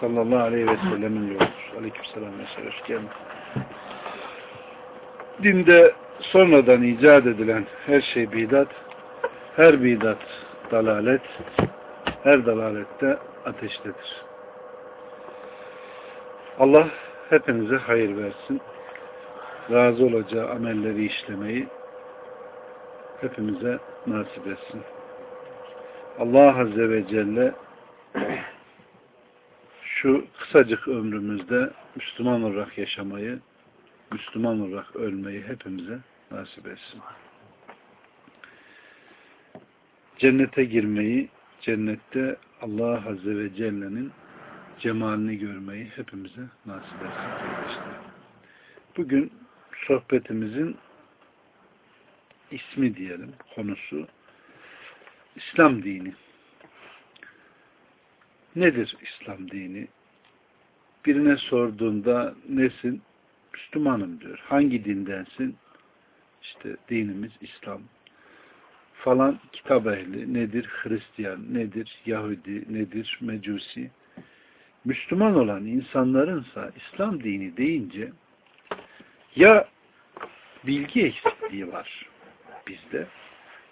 sallallahu aleyhi ve sellemin yoludur. Aleykümselam ve. Dinde sonradan icat edilen her şey bidat, her bidat dalalet, her dalalette ateştedir. Allah hepinize hayır versin. Razı olacağı amelleri işlemeyi hepimize nasip etsin. Allah Azze ve Celle şu kısacık ömrümüzde Müslüman olarak yaşamayı, Müslüman olarak ölmeyi hepimize nasip etsin. Cennete girmeyi, cennette Allah Azze ve Celle'nin cemalini görmeyi hepimize nasip etsin kardeşler. Bugün sohbetimizin ismi diyelim, konusu İslam dini. Nedir İslam dini? Birine sorduğunda nesin? Müslümanım diyor. Hangi dindensin? İşte dinimiz İslam. Falan kitap ehli nedir? Hristiyan nedir? Yahudi nedir? Mecusi. Müslüman olan insanlarınsa İslam dini deyince ya bilgi eksikliği var bizde.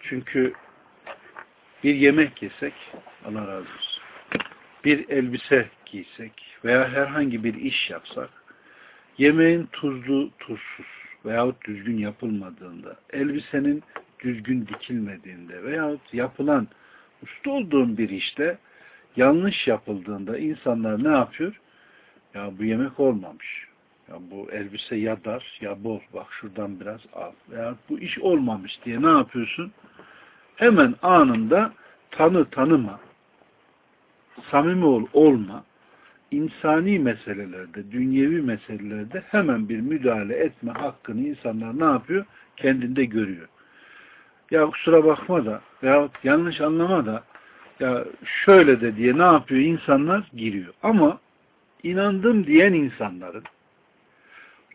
Çünkü bir yemek yesek Allah razı olsun. Bir elbise giysek veya herhangi bir iş yapsak yemeğin tuzlu, tuzsuz veyahut düzgün yapılmadığında, elbisenin düzgün dikilmediğinde veyahut yapılan usta olduğun bir işte yanlış yapıldığında insanlar ne yapıyor? Ya bu yemek olmamış. Ya bu elbise ya dar ya bol. Bak şuradan biraz al. Veya bu iş olmamış diye ne yapıyorsun? Hemen anında tanı tanıma, samimi ol olma, insani meselelerde, dünyevi meselelerde hemen bir müdahale etme hakkını insanlar ne yapıyor? Kendinde görüyor. Ya kusura bakma da veya yanlış anlama da ya şöyle de diye ne yapıyor? insanlar giriyor. Ama inandım diyen insanların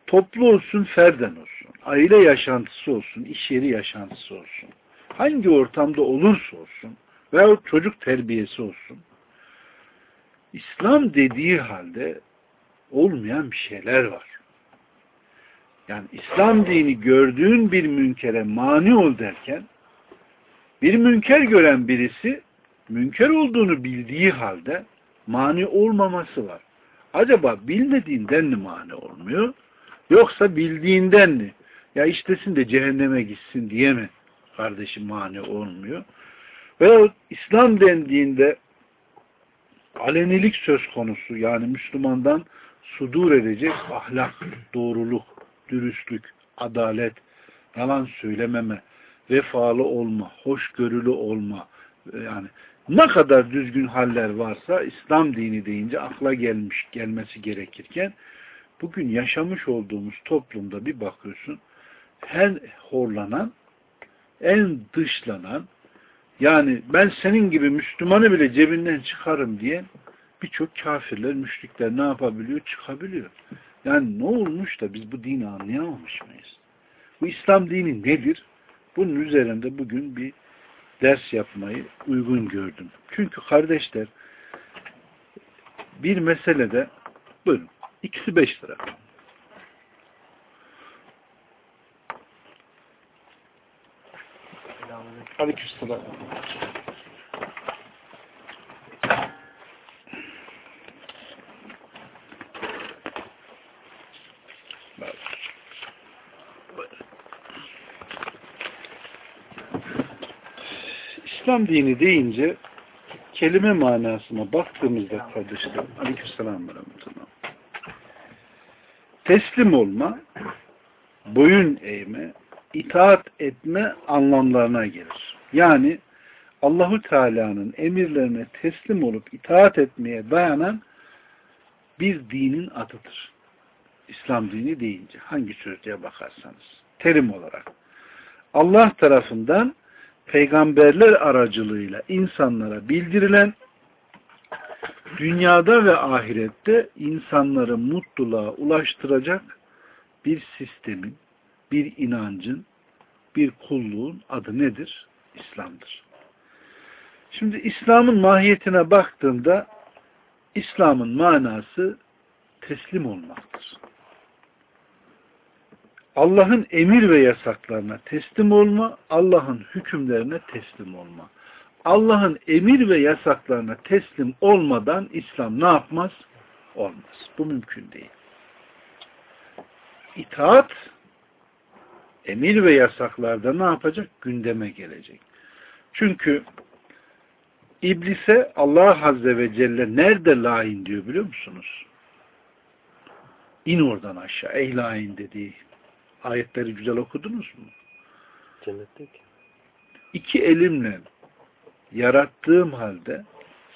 toplu olsun, ferden olsun, aile yaşantısı olsun, iş yeri yaşantısı olsun, hangi ortamda olursa olsun veya çocuk terbiyesi olsun, İslam dediği halde olmayan bir şeyler var. Yani İslam dini gördüğün bir münkere mani ol derken bir münker gören birisi münker olduğunu bildiği halde mani olmaması var. Acaba bilmediğinden mi mani olmuyor? Yoksa bildiğinden mi? Ya iştesin de cehenneme gitsin diye mi kardeşim mani olmuyor? Veyahut İslam dendiğinde alenilik söz konusu. Yani Müslümandan sudur edecek ahlak, doğruluk, dürüstlük, adalet, yalan söylememe, vefalı olma, hoşgörülü olma. Yani ne kadar düzgün haller varsa İslam dini deyince akla gelmiş gelmesi gerekirken bugün yaşamış olduğumuz toplumda bir bakıyorsun her horlanan en dışlanan yani ben senin gibi Müslümanı bile cebinden çıkarım diye birçok kafirler, müşrikler ne yapabiliyor? Çıkabiliyor. Yani ne olmuş da biz bu dini anlayamamış mıyız? Bu İslam dini nedir? Bunun üzerinde bugün bir ders yapmayı uygun gördüm. Çünkü kardeşler bir meselede buyurun ikisi beş lira. Aleykümselam. İslam dini deyince kelime manasına baktığımızda kardeşlerim aleykümselam ve teslim olma boyun eğme itaat etme anlamlarına gelir. Yani Allahu Teala'nın emirlerine teslim olup itaat etmeye dayanan bir dinin adıdır. İslam dini deyince hangi sözlüğe bakarsanız terim olarak Allah tarafından peygamberler aracılığıyla insanlara bildirilen dünyada ve ahirette insanları mutluluğa ulaştıracak bir sistemin, bir inancın, bir kulluğun adı nedir? İslam'dır. Şimdi İslam'ın mahiyetine baktığında İslam'ın manası teslim olmaktır. Allah'ın emir ve yasaklarına teslim olma, Allah'ın hükümlerine teslim olma. Allah'ın emir ve yasaklarına teslim olmadan İslam ne yapmaz? Olmaz. Bu mümkün değil. İtaat emir ve yasaklarda ne yapacak? Gündeme gelecek. Çünkü İblise Allah Azze ve Celle nerede lain diyor biliyor musunuz? İn oradan aşağı. Ey lain dediği ayetleri güzel okudunuz mu? Cennetteki. İki elimle yarattığım halde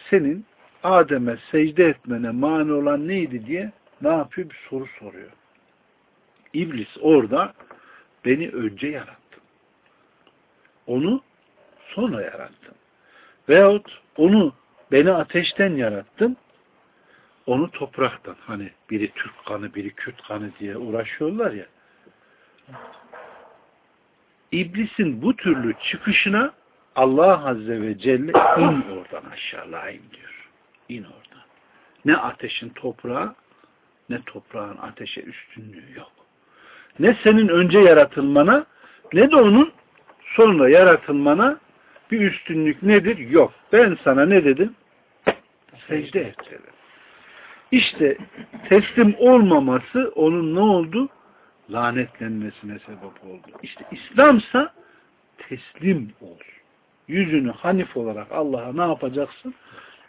senin Adem'e secde etmene mani olan neydi diye ne yapıyor? Bir soru soruyor. İblis orada beni önce yarattı. Onu sonra yarattım. Veyahut onu beni ateşten yarattım. Onu topraktan. Hani biri Türk kanı, biri Kürt kanı diye uğraşıyorlar ya. İblisin bu türlü çıkışına Allah Azze ve Celle in oradan aşağıya in diyor. İn oradan. Ne ateşin toprağa ne toprağın ateşe üstünlüğü yok. Ne senin önce yaratılmana ne de onun sonra yaratılmana bir üstünlük nedir? Yok. Ben sana ne dedim? Secde et dedim. İşte teslim olmaması onun ne oldu? Lanetlenmesine sebep oldu. İşte İslamsa teslim ol. Yüzünü hanif olarak Allah'a ne yapacaksın?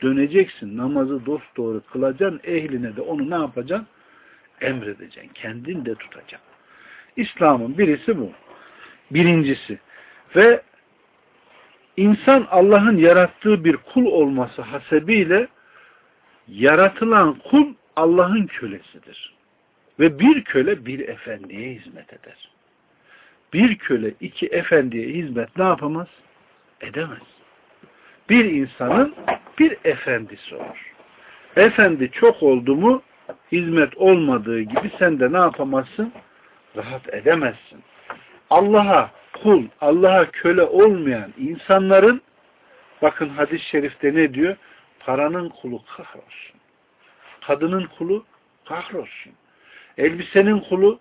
Döneceksin. Namazı dost doğru kılacaksın. Ehline de onu ne yapacaksın? Emredeceksin. Kendin de tutacaksın. İslam'ın birisi bu. Birincisi. Ve insan Allah'ın yarattığı bir kul olması hasebiyle yaratılan kul Allah'ın kölesidir. Ve bir köle bir efendiye hizmet eder. Bir köle iki efendiye hizmet ne yapamaz? Edemez. Bir insanın bir efendisi olur. Efendi çok oldu mu hizmet olmadığı gibi sen de ne yapamazsın? Rahat edemezsin. Allah'a kul, Allah'a köle olmayan insanların bakın hadis-i şerifte ne diyor? Paranın kulu kahrolsun. Kadının kulu kahrolsun. Elbisenin kulu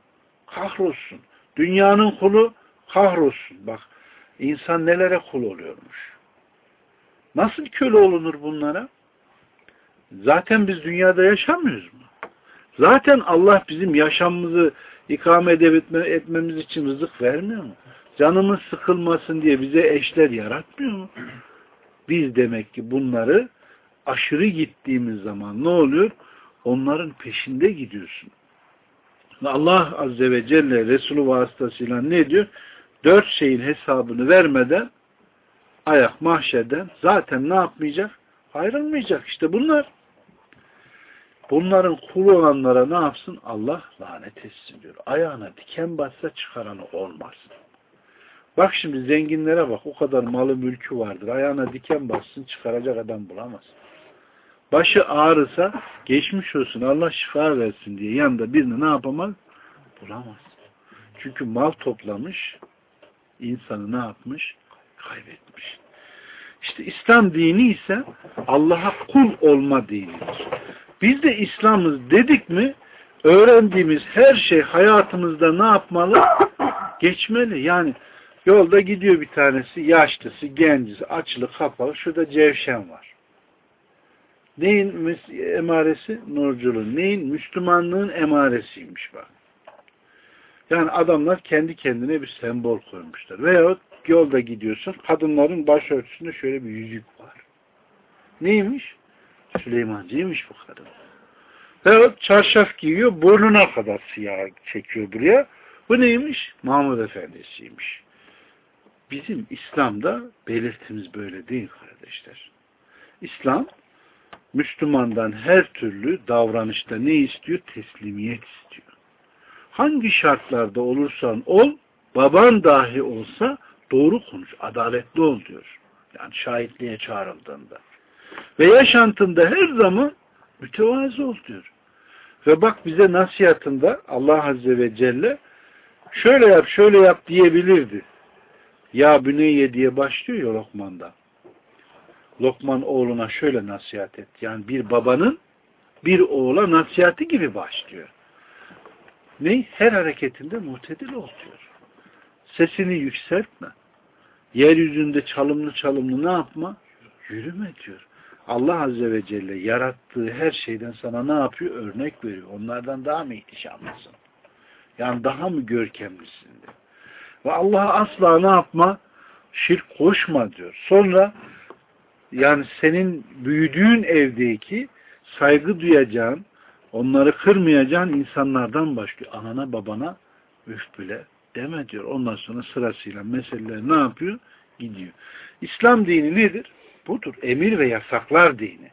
kahrolsun. Dünyanın kulu kahrolsun. Bak insan nelere kul oluyormuş. Nasıl köle olunur bunlara? Zaten biz dünyada yaşamıyoruz mu? Zaten Allah bizim yaşamımızı ikame etmemiz için rızık vermiyor mu? Canımız sıkılmasın diye bize eşler yaratmıyor mu? Biz demek ki bunları aşırı gittiğimiz zaman ne oluyor? Onların peşinde gidiyorsun. Allah Azze ve Celle Resulü vasıtasıyla ne diyor? Dört şeyin hesabını vermeden ayak mahşerden zaten ne yapmayacak? Ayrılmayacak. İşte bunlar. Bunların kulu olanlara ne yapsın? Allah lanet etsin diyor. Ayağına diken bassa çıkaranı olmasın. Bak şimdi zenginlere bak. O kadar malı mülkü vardır. Ayağına diken bassın çıkaracak adam bulamaz. Başı ağrısa geçmiş olsun Allah şifa versin diye yanında birini ne yapamaz? Bulamaz. Çünkü mal toplamış insanı ne yapmış? Kaybetmiş. İşte İslam dini ise Allah'a kul olma dinidir. Biz de İslam'ız dedik mi öğrendiğimiz her şey hayatımızda ne yapmalı? Geçmeli. Yani yolda gidiyor bir tanesi yaşlısı, gencisi, açlı, kapalı. Şurada cevşen var. Neyin emaresi? Nurculuğun. Neyin? Müslümanlığın emaresiymiş bak. Yani adamlar kendi kendine bir sembol koymuşlar. Veyahut yolda gidiyorsun, kadınların başörtüsünde şöyle bir yüzük var. Neymiş? Süleymancıymış bu kadın. Veyahut çarşaf giyiyor, burnuna kadar siyah çekiyor buraya. Bu neymiş? Mahmud Efendisi'ymiş. Bizim İslam'da belirtimiz böyle değil kardeşler. İslam Müslümandan her türlü davranışta ne istiyor? Teslimiyet istiyor. Hangi şartlarda olursan ol, baban dahi olsa doğru konuş, adaletli ol diyor. Yani şahitliğe çağrıldığında. Ve yaşantında her zaman mütevazı ol diyor. Ve bak bize nasihatında Allah Azze ve Celle şöyle yap, şöyle yap diyebilirdi. Ya Büneyye diye başlıyor ya Lokman'da. Lokman oğluna şöyle nasihat et. Yani bir babanın bir oğula nasihati gibi başlıyor. Ne? Her hareketinde muhtedil ol diyor. Sesini yükseltme. Yeryüzünde çalımlı çalımlı ne yapma? Yürüme diyor. Allah Azze ve Celle yarattığı her şeyden sana ne yapıyor? Örnek veriyor. Onlardan daha mı ihtişamlısın? Yani daha mı görkemlisin diyor. Ve Allah'a asla ne yapma? Şirk koşma diyor. Sonra yani senin büyüdüğün evdeki saygı duyacağın, onları kırmayacağın insanlardan başlıyor. Anana babana üf bile deme diyor. Ondan sonra sırasıyla meseleler ne yapıyor? Gidiyor. İslam dini nedir? Budur. Emir ve yasaklar dini.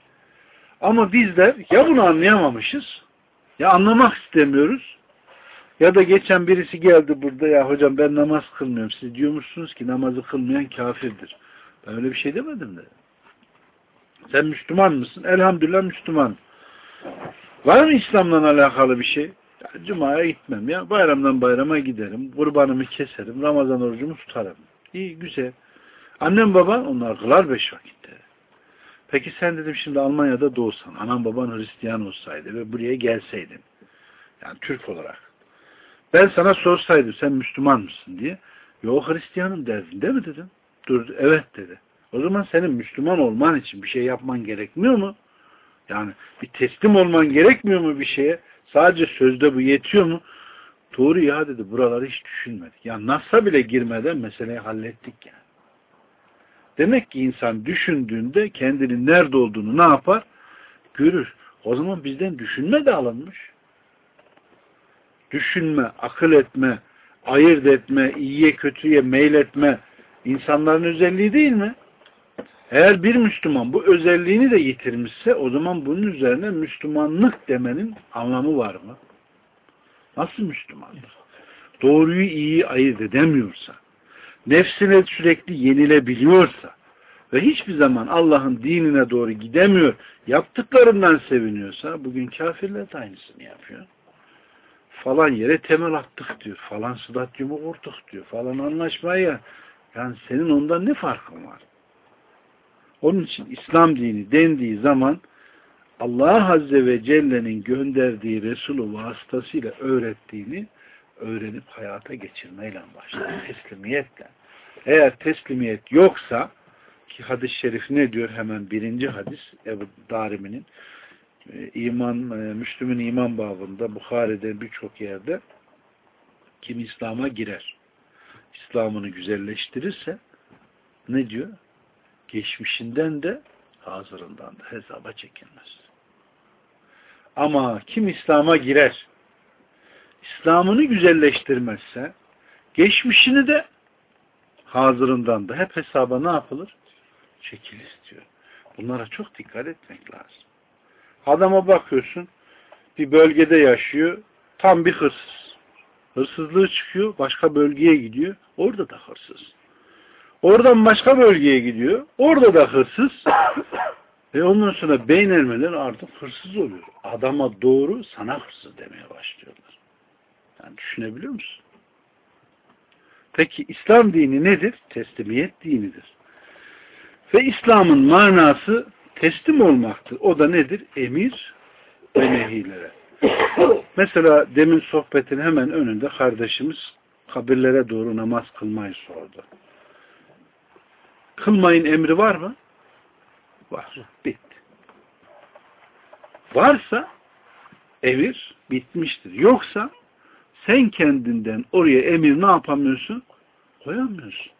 Ama bizler ya bunu anlayamamışız ya anlamak istemiyoruz ya da geçen birisi geldi burada ya hocam ben namaz kılmıyorum. Siz diyormuşsunuz ki namazı kılmayan kafirdir. Ben öyle bir şey demedim de. Sen Müslüman mısın? Elhamdülillah Müslüman. Var mı İslam'la alakalı bir şey? Ya, Cuma'ya gitmem ya. Bayramdan bayrama giderim. Kurbanımı keserim. Ramazan orucumu tutarım. İyi, güzel. Annem baban onlar kılar beş vakitte. Peki sen dedim şimdi Almanya'da doğsan, anan baban Hristiyan olsaydı ve buraya gelseydin, yani Türk olarak, ben sana sorsaydım sen Müslüman mısın diye, yok Hristiyanım derdin değil mi dedim. Dur, evet dedi. O zaman senin Müslüman olman için bir şey yapman gerekmiyor mu? Yani bir teslim olman gerekmiyor mu bir şeye? Sadece sözde bu yetiyor mu? Doğru ya dedi. Buraları hiç düşünmedik. Ya Nas'a bile girmeden meseleyi hallettik yani. Demek ki insan düşündüğünde kendinin nerede olduğunu ne yapar? Görür. O zaman bizden düşünme de alınmış. Düşünme, akıl etme, ayırt etme, iyiye kötüye meyletme insanların özelliği değil mi? Eğer bir Müslüman bu özelliğini de yitirmişse o zaman bunun üzerine Müslümanlık demenin anlamı var mı? Nasıl Müslümandır? Doğruyu iyiyi ayırt edemiyorsa, nefsine sürekli yenilebiliyorsa ve hiçbir zaman Allah'ın dinine doğru gidemiyor, yaptıklarından seviniyorsa bugün kafirler de aynısını yapıyor. Falan yere temel attık diyor, falan stadyumu kurduk diyor, falan anlaşmaya. Yani senin ondan ne farkın var? Onun için İslam dini dendiği zaman Allah Azze ve Celle'nin gönderdiği Resulü vasıtasıyla öğrettiğini öğrenip hayata geçirmeyle başlar. Teslimiyetle. Eğer teslimiyet yoksa ki hadis-i şerif ne diyor hemen birinci hadis Ebu Darimi'nin e, iman, e, Müslüm'ün iman babında Bukhari'de birçok yerde kim İslam'a girer İslam'ını güzelleştirirse ne diyor? geçmişinden de hazırından da hesaba çekilmez. Ama kim İslam'a girer, İslam'ını güzelleştirmezse, geçmişini de hazırından da hep hesaba ne yapılır? Çekilir diyor. Bunlara çok dikkat etmek lazım. Adama bakıyorsun, bir bölgede yaşıyor, tam bir hırsız. Hırsızlığı çıkıyor, başka bölgeye gidiyor, orada da hırsız. Oradan başka bölgeye gidiyor. Orada da hırsız. Ve ondan sonra beynelmeler artık hırsız oluyor. Adama doğru sana hırsız demeye başlıyorlar. Yani düşünebiliyor musun? Peki İslam dini nedir? Teslimiyet dinidir. Ve İslam'ın manası teslim olmaktır. O da nedir? Emir ve nehilere. Mesela demin sohbetin hemen önünde kardeşimiz kabirlere doğru namaz kılmayı sordu. Kılmayın emri var mı? Var. Bitti. Varsa emir bitmiştir. Yoksa sen kendinden oraya emir ne yapamıyorsun? Koyamıyorsun.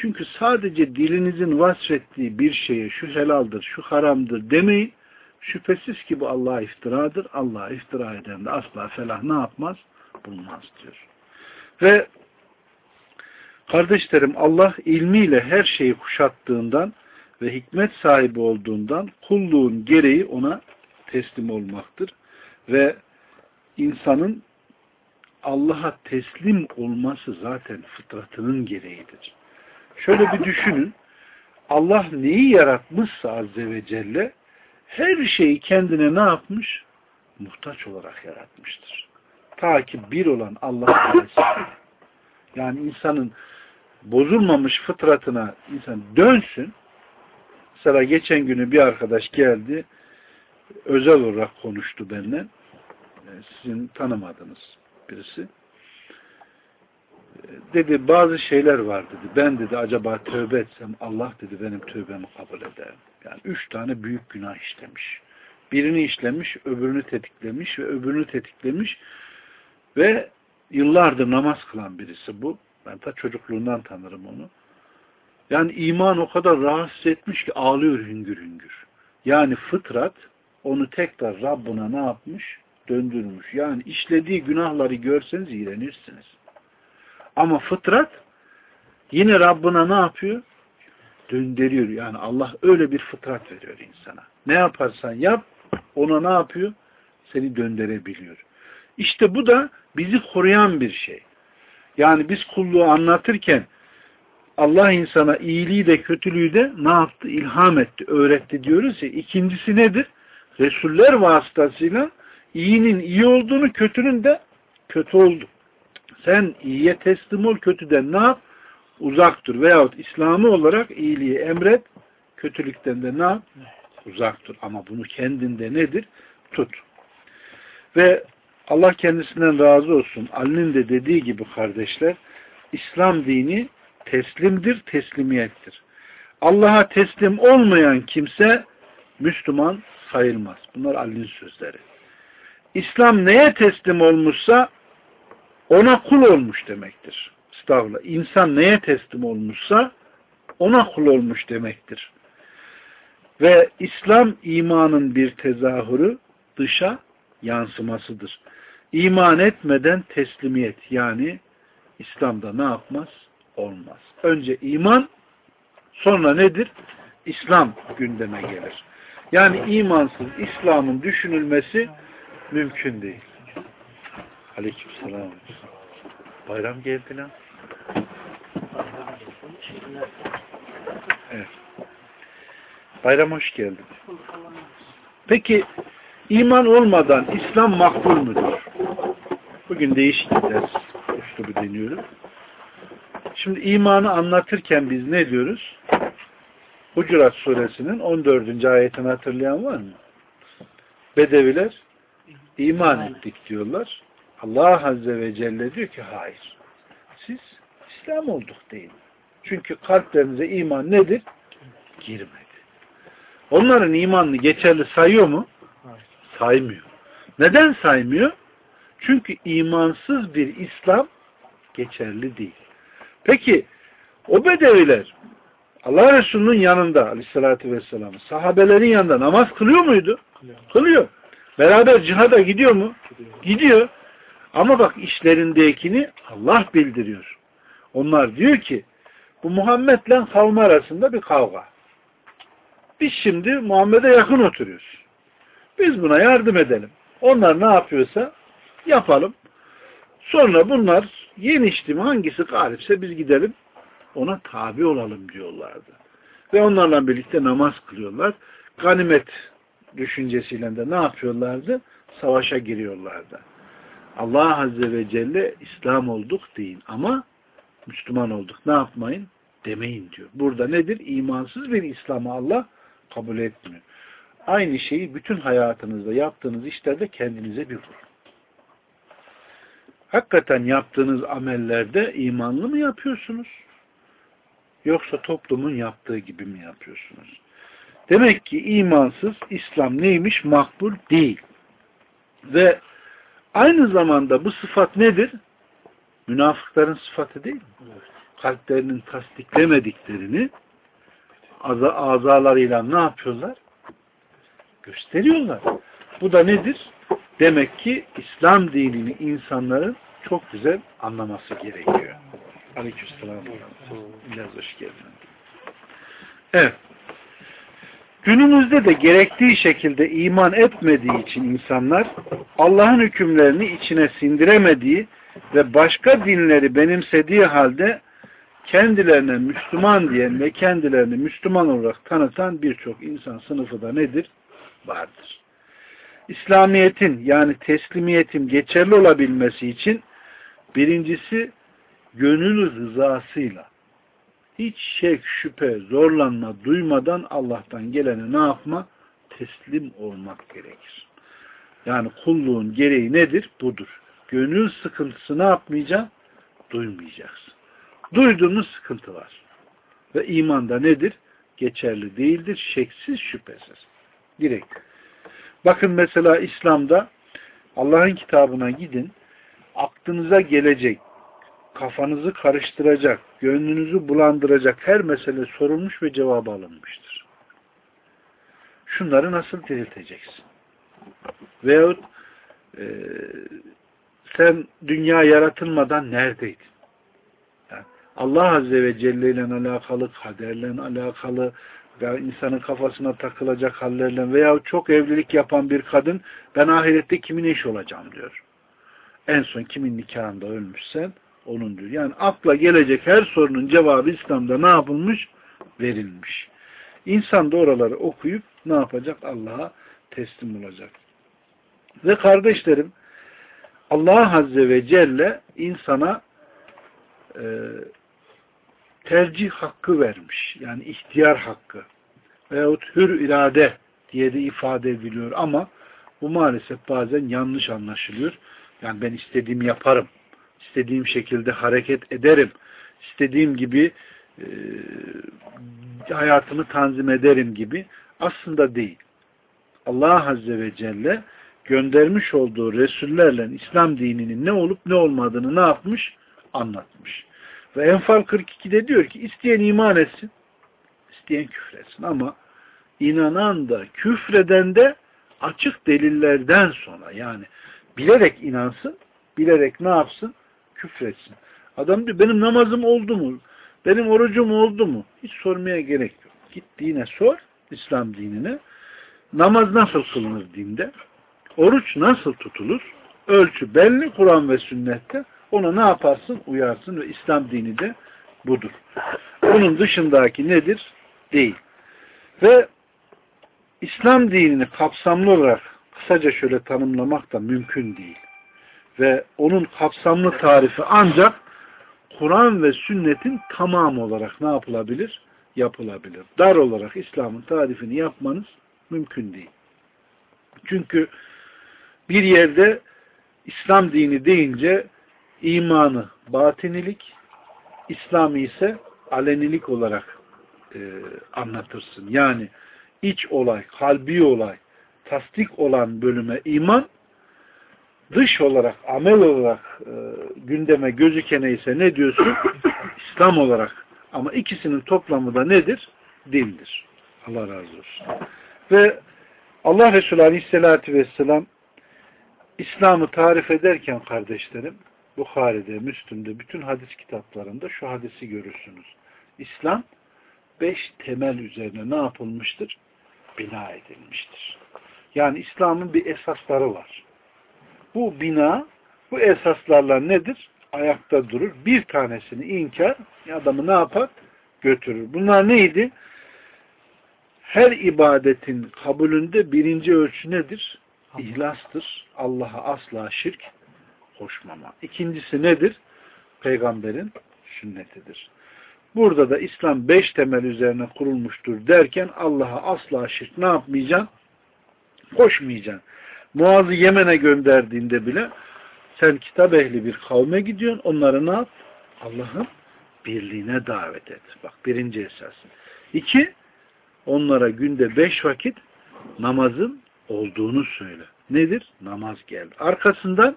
Çünkü sadece dilinizin vasfettiği bir şeye şu helaldir, şu haramdır demeyin. Şüphesiz ki bu Allah'a iftiradır. Allah'a iftira eden de asla felah ne yapmaz? Bulmaz diyor. Ve Kardeşlerim Allah ilmiyle her şeyi kuşattığından ve hikmet sahibi olduğundan kulluğun gereği ona teslim olmaktır. Ve insanın Allah'a teslim olması zaten fıtratının gereğidir. Şöyle bir düşünün. Allah neyi yaratmışsa Azze ve Celle her şeyi kendine ne yapmış? Muhtaç olarak yaratmıştır. Ta ki bir olan Allah yani insanın bozulmamış fıtratına insan dönsün. Mesela geçen günü bir arkadaş geldi özel olarak konuştu benimle. Ee, sizin birisi. Dedi bazı şeyler var dedi. Ben dedi acaba tövbe etsem Allah dedi benim tövbemi kabul eder. Yani üç tane büyük günah işlemiş. Birini işlemiş, öbürünü tetiklemiş ve öbürünü tetiklemiş ve yıllardır namaz kılan birisi bu. Ben ta çocukluğundan tanırım onu. Yani iman o kadar rahatsız etmiş ki ağlıyor hüngür hüngür. Yani fıtrat onu tekrar Rabbına ne yapmış? Döndürmüş. Yani işlediği günahları görseniz iğrenirsiniz. Ama fıtrat yine Rabbına ne yapıyor? Döndürüyor. Yani Allah öyle bir fıtrat veriyor insana. Ne yaparsan yap ona ne yapıyor? Seni döndürebiliyor. İşte bu da bizi koruyan bir şey. Yani biz kulluğu anlatırken Allah insana iyiliği de kötülüğü de ne yaptı? İlham etti, öğretti diyoruz ya. İkincisi nedir? Resuller vasıtasıyla iyinin iyi olduğunu, kötünün de kötü oldu. Sen iyiye teslim ol, kötüden ne yap? Uzak dur. Veyahut İslam'ı olarak iyiliği emret, kötülükten de ne yap? Uzak dur. Ama bunu kendinde nedir? Tut. Ve Allah kendisinden razı olsun. Ali'nin de dediği gibi kardeşler, İslam dini teslimdir, teslimiyettir. Allah'a teslim olmayan kimse Müslüman sayılmaz. Bunlar Ali'nin sözleri. İslam neye teslim olmuşsa ona kul olmuş demektir. Estağfurullah. İnsan neye teslim olmuşsa ona kul olmuş demektir. Ve İslam imanın bir tezahürü dışa yansımasıdır. İman etmeden teslimiyet yani İslam'da ne yapmaz? Olmaz. Önce iman sonra nedir? İslam gündeme gelir. Yani imansız İslam'ın düşünülmesi mümkün değil. Aleykümselam. Bayram geldi lan. Evet. Bayram hoş geldin. Peki iman olmadan İslam makbul mudur? Bugün değişik bir ders üslubu deniyorum. Şimdi imanı anlatırken biz ne diyoruz? Hucurat suresinin 14. ayetini hatırlayan var mı? Bedeviler iman ettik diyorlar. Allah Azze ve Celle diyor ki hayır. Siz İslam olduk deyin. Çünkü kalplerinize iman nedir? Girmedi. Onların imanını geçerli sayıyor mu? Saymıyor. Neden saymıyor? Çünkü imansız bir İslam geçerli değil. Peki o bedeviler Allah Resulü'nün yanında aleyhissalatü vesselam sahabelerin yanında namaz kılıyor muydu? Kılıyor. kılıyor. Beraber cihada gidiyor mu? Gidiyor. Ama bak işlerindekini Allah bildiriyor. Onlar diyor ki bu Muhammed'le kavmi arasında bir kavga. Biz şimdi Muhammed'e yakın oturuyoruz. Biz buna yardım edelim. Onlar ne yapıyorsa yapalım. Sonra bunlar yenişti mi hangisi galipse biz gidelim ona tabi olalım diyorlardı. Ve onlarla birlikte namaz kılıyorlar. Ganimet düşüncesiyle de ne yapıyorlardı? Savaşa giriyorlardı. Allah Azze ve Celle İslam olduk deyin ama Müslüman olduk ne yapmayın? Demeyin diyor. Burada nedir? İmansız bir İslam'ı Allah kabul etmiyor. Aynı şeyi bütün hayatınızda yaptığınız işlerde kendinize bir vurun. Hakikaten yaptığınız amellerde imanlı mı yapıyorsunuz? Yoksa toplumun yaptığı gibi mi yapıyorsunuz? Demek ki imansız İslam neymiş? Makbul değil. Ve aynı zamanda bu sıfat nedir? Münafıkların sıfatı değil mi? Kalplerinin tasdiklemediklerini azalarıyla ne yapıyorlar? Gösteriyorlar. Bu da nedir? Demek ki İslam dinini insanların çok güzel anlaması gerekiyor. Aleykümselam. Biraz hoş geldin. Evet. Günümüzde de gerektiği şekilde iman etmediği için insanlar Allah'ın hükümlerini içine sindiremediği ve başka dinleri benimsediği halde kendilerine Müslüman diyen ve kendilerini Müslüman olarak tanıtan birçok insan sınıfı da nedir? Vardır. İslamiyet'in yani teslimiyetin geçerli olabilmesi için birincisi gönül rızasıyla hiç şek, şüphe, zorlanma duymadan Allah'tan gelene ne yapma? Teslim olmak gerekir. Yani kulluğun gereği nedir? Budur. Gönül sıkıntısı ne yapmayacaksın? Duymayacaksın. Duyduğunuz sıkıntı var. Ve imanda nedir? Geçerli değildir. Şeksiz, şüphesiz. Direkt. Bakın mesela İslam'da Allah'ın kitabına gidin. Aklınıza gelecek, kafanızı karıştıracak, gönlünüzü bulandıracak her mesele sorulmuş ve cevabı alınmıştır. Şunları nasıl dirilteceksin? Veyahut e, sen dünya yaratılmadan neredeydin? Allah Azze ve Celle ile alakalı, kaderle alakalı veya insanın kafasına takılacak hallerle veya çok evlilik yapan bir kadın ben ahirette kimin eşi olacağım diyor. En son kimin nikahında ölmüşsen onun diyor. Yani akla gelecek her sorunun cevabı İslam'da ne yapılmış? Verilmiş. İnsan da oraları okuyup ne yapacak? Allah'a teslim olacak. Ve kardeşlerim Allah Azze ve Celle insana e, tercih hakkı vermiş. Yani ihtiyar hakkı. Veyahut hür irade diye de ifade ediliyor ama bu maalesef bazen yanlış anlaşılıyor. Yani ben istediğimi yaparım istediğim şekilde hareket ederim, istediğim gibi e, hayatımı tanzim ederim gibi aslında değil. Allah Azze ve Celle göndermiş olduğu Resullerle İslam dininin ne olup ne olmadığını ne yapmış? Anlatmış. Ve Enfal 42'de diyor ki isteyen iman etsin, isteyen küfretsin ama inanan da küfreden de açık delillerden sonra yani bilerek inansın, bilerek ne yapsın? Küfretsin. Adam diyor benim namazım oldu mu? Benim orucum oldu mu? Hiç sormaya gerek yok. Git dine sor, İslam dinine. Namaz nasıl kılınır dinde? Oruç nasıl tutulur? Ölçü belli Kur'an ve sünnette. Ona ne yaparsın? Uyarsın ve İslam dini de budur. Onun dışındaki nedir? Değil. Ve İslam dinini kapsamlı olarak kısaca şöyle tanımlamak da mümkün değil ve onun kapsamlı tarifi ancak Kur'an ve sünnetin tamamı olarak ne yapılabilir? Yapılabilir. Dar olarak İslam'ın tarifini yapmanız mümkün değil. Çünkü bir yerde İslam dini deyince imanı batinilik, İslam'ı ise alenilik olarak e, anlatırsın. Yani iç olay, kalbi olay, tasdik olan bölüme iman, dış olarak, amel olarak e, gündeme gözükene ise ne diyorsun? İslam olarak. Ama ikisinin toplamı da nedir? Dindir. Allah razı olsun. Ve Allah Resulü Aleyhisselatü Vesselam İslam'ı tarif ederken kardeşlerim Bukhari'de, Müslüm'de, bütün hadis kitaplarında şu hadisi görürsünüz. İslam beş temel üzerine ne yapılmıştır? Bina edilmiştir. Yani İslam'ın bir esasları var bu bina bu esaslarla nedir? Ayakta durur. Bir tanesini inkar adamı ne yapar? Götürür. Bunlar neydi? Her ibadetin kabulünde birinci ölçü nedir? İhlastır. Allah'a asla şirk koşmama. İkincisi nedir? Peygamberin sünnetidir. Burada da İslam beş temel üzerine kurulmuştur derken Allah'a asla şirk ne yapmayacaksın? Koşmayacaksın. Muaz'ı Yemen'e gönderdiğinde bile sen kitap ehli bir kavme gidiyorsun. Onları ne yap? Allah'ın birliğine davet et. Bak birinci esas. İki, onlara günde beş vakit namazın olduğunu söyle. Nedir? Namaz geldi. Arkasından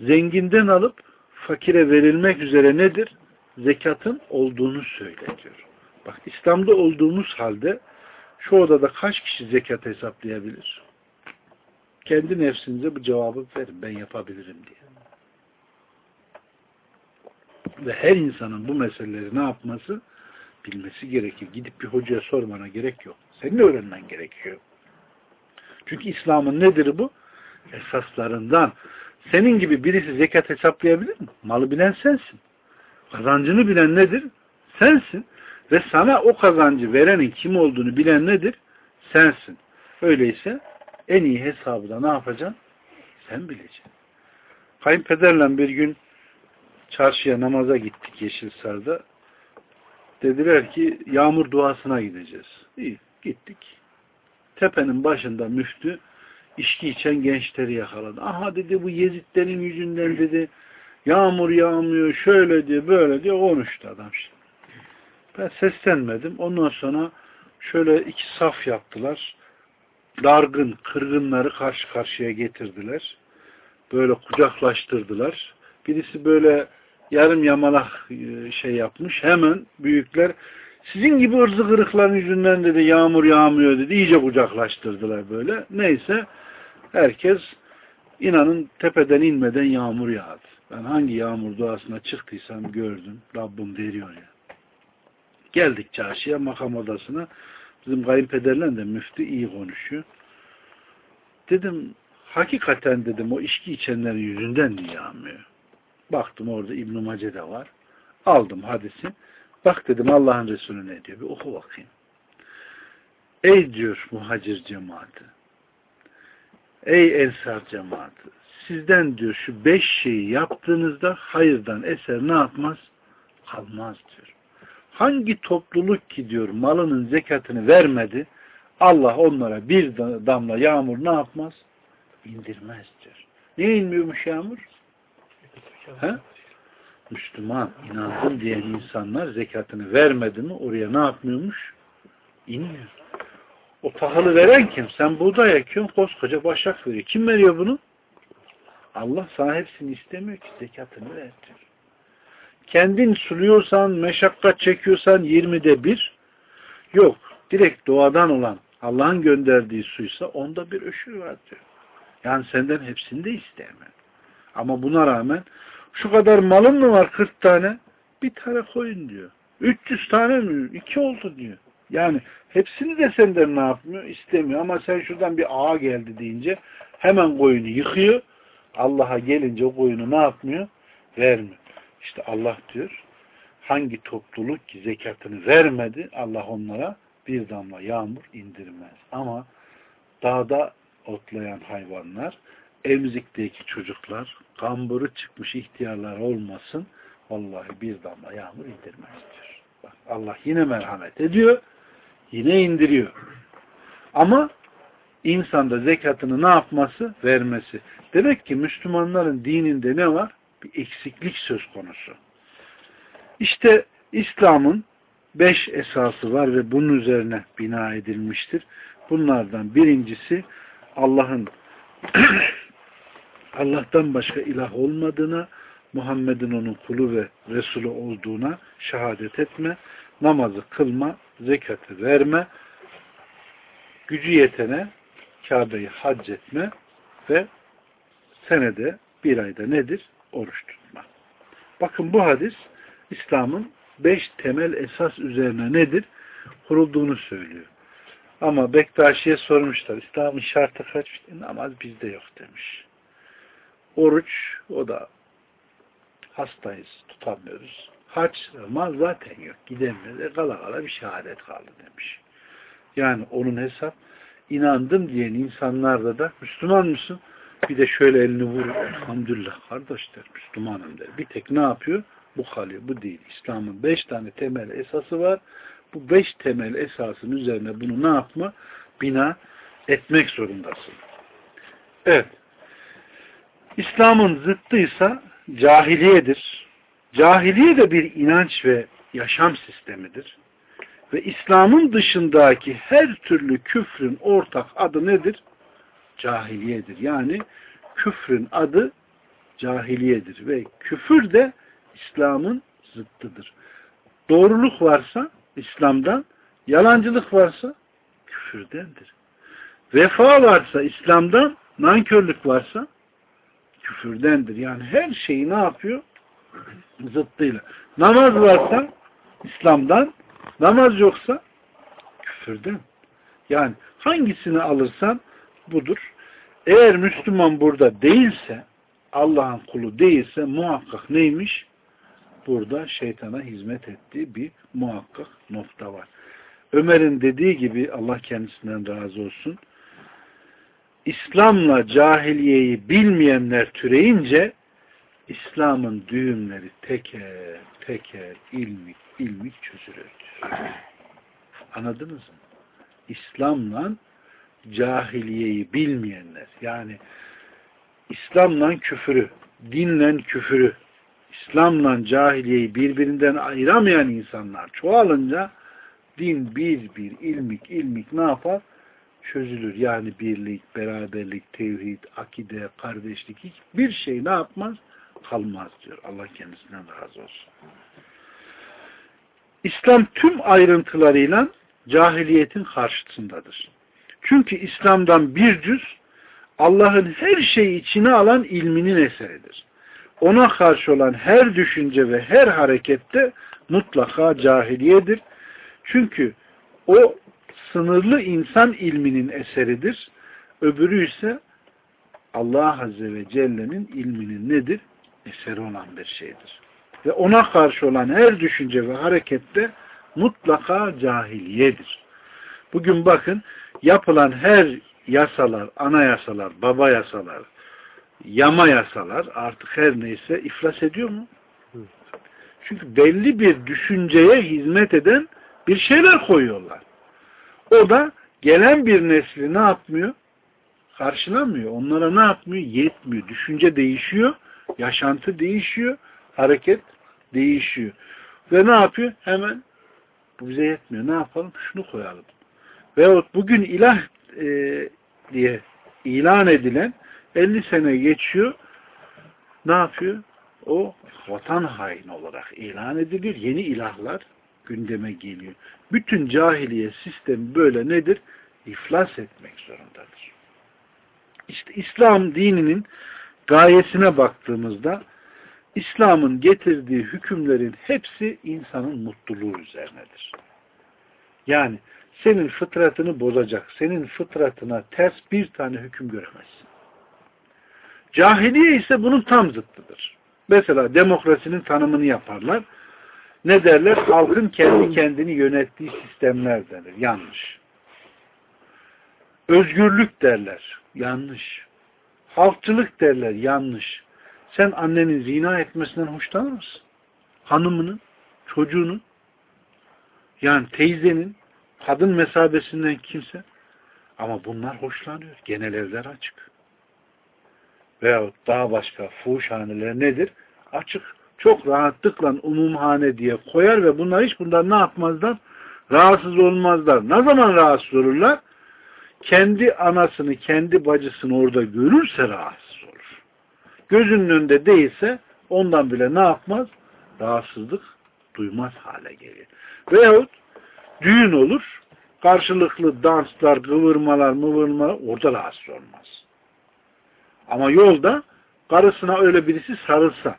zenginden alıp fakire verilmek üzere nedir? Zekatın olduğunu söyle diyor. Bak İslam'da olduğumuz halde şu odada kaç kişi zekat hesaplayabilir? Kendi nefsinize bu cevabı verin. Ben yapabilirim diye. Ve her insanın bu meseleleri ne yapması? Bilmesi gerekir. Gidip bir hocaya sormana gerek yok. Senin öğrenmen gerekiyor. Çünkü İslam'ın nedir bu? Esaslarından. Senin gibi birisi zekat hesaplayabilir mi? Malı bilen sensin. Kazancını bilen nedir? Sensin. Ve sana o kazancı verenin kim olduğunu bilen nedir? Sensin. Öyleyse en iyi hesabı da ne yapacaksın? Sen bileceksin. Kayınpederle bir gün çarşıya namaza gittik Yeşilsar'da. Dediler ki yağmur duasına gideceğiz. İyi gittik. Tepenin başında müftü içki içen gençleri yakaladı. Aha dedi bu Yezidlerin yüzünden dedi yağmur yağmıyor şöyle diye böyle diye konuştu adam şimdi. Ben seslenmedim. Ondan sonra şöyle iki saf yaptılar. Dargın, kırgınları karşı karşıya getirdiler. Böyle kucaklaştırdılar. Birisi böyle yarım yamalak e, şey yapmış. Hemen büyükler sizin gibi ırzı kırıkların yüzünden dedi yağmur yağmıyor dedi. İyice kucaklaştırdılar böyle. Neyse herkes inanın tepeden inmeden yağmur yağdı. Ben hangi yağmur duasına çıktıysam gördüm. Rabbim veriyor ya. Geldik çarşıya makam odasına. Bizim kayınpederle de müftü iyi konuşuyor. Dedim hakikaten dedim o içki içenlerin yüzünden mi yağmıyor? Baktım orada İbn-i Mace'de var. Aldım hadisi. Bak dedim Allah'ın Resulü ne diyor? Bir oku bakayım. Ey diyor muhacir cemaati. Ey ensar cemaati. Sizden diyor şu beş şeyi yaptığınızda hayırdan eser ne yapmaz? Kalmaz diyor. Hangi topluluk ki diyor malının zekatını vermedi Allah onlara bir damla yağmur ne yapmaz? İndirmez diyor. Niye inmiyormuş yağmur? He? Müslüman, inandım diyen insanlar zekatını vermedi mi oraya ne yapmıyormuş? İnmiyor. O tahılı veren kim? Sen buğday ekiyorsun, koskoca başak veriyor. Kim veriyor bunu? Allah sana hepsini istemiyor ki zekatını ver diyor. Kendin suluyorsan, meşakkat çekiyorsan yirmide bir yok. Direkt doğadan olan Allah'ın gönderdiği suysa onda bir öşür var diyor. Yani senden hepsini de isteyemem. Ama buna rağmen şu kadar malın mı var 40 tane? Bir tane koyun diyor. 300 tane mi? İki oldu diyor. Yani hepsini de senden ne yapmıyor? İstemiyor. Ama sen şuradan bir ağa geldi deyince hemen koyunu yıkıyor. Allah'a gelince o koyunu ne yapmıyor? Vermiyor. İşte Allah diyor hangi topluluk ki zekatını vermedi Allah onlara bir damla yağmur indirmez. Ama dağda otlayan hayvanlar emzikteki çocuklar kamburu çıkmış ihtiyarlar olmasın vallahi bir damla yağmur indirmez diyor. Bak, Allah yine merhamet ediyor yine indiriyor. Ama insanda zekatını ne yapması? Vermesi. Demek ki Müslümanların dininde ne var? Bir eksiklik söz konusu. İşte İslam'ın beş esası var ve bunun üzerine bina edilmiştir. Bunlardan birincisi Allah'ın Allah'tan başka ilah olmadığına, Muhammed'in onun kulu ve Resulü olduğuna şehadet etme, namazı kılma, zekatı verme, gücü yetene Kabe'yi hac etme ve senede bir ayda nedir? Oruç tutma. Bakın bu hadis İslam'ın beş temel esas üzerine nedir? Kurulduğunu söylüyor. Ama Bektaşi'ye sormuşlar. İslam'ın şartı kaç? Namaz bizde yok demiş. Oruç o da hastayız, tutamıyoruz. Haç, mal zaten yok. Gidemiyoruz. E, kala kala bir şehadet kaldı demiş. Yani onun hesap inandım diyen insanlarda da Müslüman mısın? Bir de şöyle elini vur. Elhamdülillah kardeşler Müslümanım der. Bir tek ne yapıyor? Bu kalıyor. Bu değil. İslam'ın beş tane temel esası var. Bu beş temel esasın üzerine bunu ne yapma? Bina etmek zorundasın. Evet. İslam'ın zıttıysa cahiliyedir. Cahiliye de bir inanç ve yaşam sistemidir. Ve İslam'ın dışındaki her türlü küfrün ortak adı nedir? Cahiliyedir. Yani küfrün adı cahiliyedir. Ve küfür de İslam'ın zıttıdır. Doğruluk varsa İslam'dan, yalancılık varsa küfürdendir. Vefa varsa İslam'dan, nankörlük varsa küfürdendir. Yani her şeyi ne yapıyor? Zıttıyla. Namaz varsa İslam'dan, namaz yoksa küfürden. Yani hangisini alırsan budur. Eğer Müslüman burada değilse, Allah'ın kulu değilse muhakkak neymiş? Burada şeytana hizmet ettiği bir muhakkak nokta var. Ömer'in dediği gibi Allah kendisinden razı olsun. İslam'la cahiliyeyi bilmeyenler türeyince İslam'ın düğümleri teker teker ilmik ilmik çözülür. Anladınız mı? İslam'la cahiliyeyi bilmeyenler yani İslam'la küfürü, dinle küfürü, İslam'la cahiliyeyi birbirinden ayıramayan insanlar çoğalınca din bir bir ilmik ilmik ne yapar? Çözülür. Yani birlik, beraberlik, tevhid, akide, kardeşlik hiçbir şey ne yapmaz? Kalmaz diyor. Allah kendisinden razı olsun. İslam tüm ayrıntılarıyla cahiliyetin karşısındadır. Çünkü İslam'dan bir cüz Allah'ın her şeyi içine alan ilminin eseridir. Ona karşı olan her düşünce ve her harekette mutlaka cahiliyedir. Çünkü o sınırlı insan ilminin eseridir. Öbürü ise Allah Azze ve Celle'nin ilminin nedir? Eseri olan bir şeydir. Ve ona karşı olan her düşünce ve harekette mutlaka cahiliyedir. Bugün bakın yapılan her yasalar, anayasalar, baba yasalar, yama yasalar artık her neyse iflas ediyor mu? Çünkü belli bir düşünceye hizmet eden bir şeyler koyuyorlar. O da gelen bir nesli ne yapmıyor? Karşılamıyor. Onlara ne yapmıyor? Yetmiyor. Düşünce değişiyor, yaşantı değişiyor, hareket değişiyor. Ve ne yapıyor? Hemen bu bize yetmiyor. Ne yapalım? Şunu koyalım. Veyahut bugün ilah e, diye ilan edilen 50 sene geçiyor. Ne yapıyor? O vatan haini olarak ilan ediliyor. Yeni ilahlar gündeme geliyor. Bütün cahiliye sistemi böyle nedir? İflas etmek zorundadır. İşte İslam dininin gayesine baktığımızda İslam'ın getirdiği hükümlerin hepsi insanın mutluluğu üzerinedir. Yani senin fıtratını bozacak, senin fıtratına ters bir tane hüküm göremezsin. Cahiliye ise bunun tam zıttıdır. Mesela demokrasinin tanımını yaparlar. Ne derler? Halkın kendi kendini yönettiği sistemler denir. Yanlış. Özgürlük derler. Yanlış. Halkçılık derler. Yanlış. Sen annenin zina etmesinden hoşlanır mısın? Hanımının, çocuğunun, yani teyzenin, kadın mesabesinden kimse. Ama bunlar hoşlanıyor. Genel evler açık. Veyahut daha başka fuhuşhaneler nedir? Açık. Çok rahatlıkla umumhane diye koyar ve bunlar hiç bundan ne yapmazlar? Rahatsız olmazlar. Ne zaman rahatsız olurlar? Kendi anasını, kendi bacısını orada görürse rahatsız olur. Gözünün önünde değilse ondan bile ne yapmaz? Rahatsızlık duymaz hale gelir. Veyahut düğün olur, karşılıklı danslar, kıvırmalar, mıvırmalar orada rahatsız olmaz. Ama yolda karısına öyle birisi sarılsa,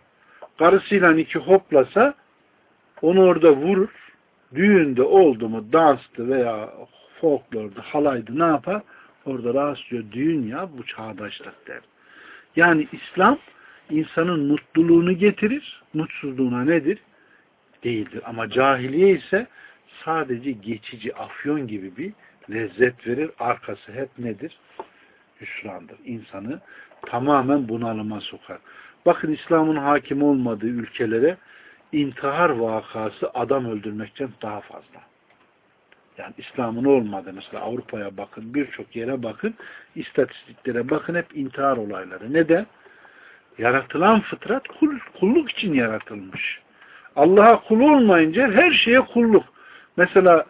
karısıyla iki hoplasa, onu orada vurur, düğünde oldu mu danstı veya folklordu, halaydı ne yapar? Orada rahatsız ediyor. Düğün ya bu çağdaşlık der. Yani İslam insanın mutluluğunu getirir, mutsuzluğuna nedir? Değildir. Ama cahiliye ise sadece geçici afyon gibi bir lezzet verir. Arkası hep nedir? Hüsrandır. İnsanı tamamen bunalıma sokar. Bakın İslam'ın hakim olmadığı ülkelere intihar vakası adam öldürmekten daha fazla. Yani İslam'ın olmadığı mesela Avrupa'ya bakın, birçok yere bakın, istatistiklere bakın hep intihar olayları. Neden? Yaratılan fıtrat kul, kulluk için yaratılmış. Allah'a kul olmayınca her şeye kulluk. Mesela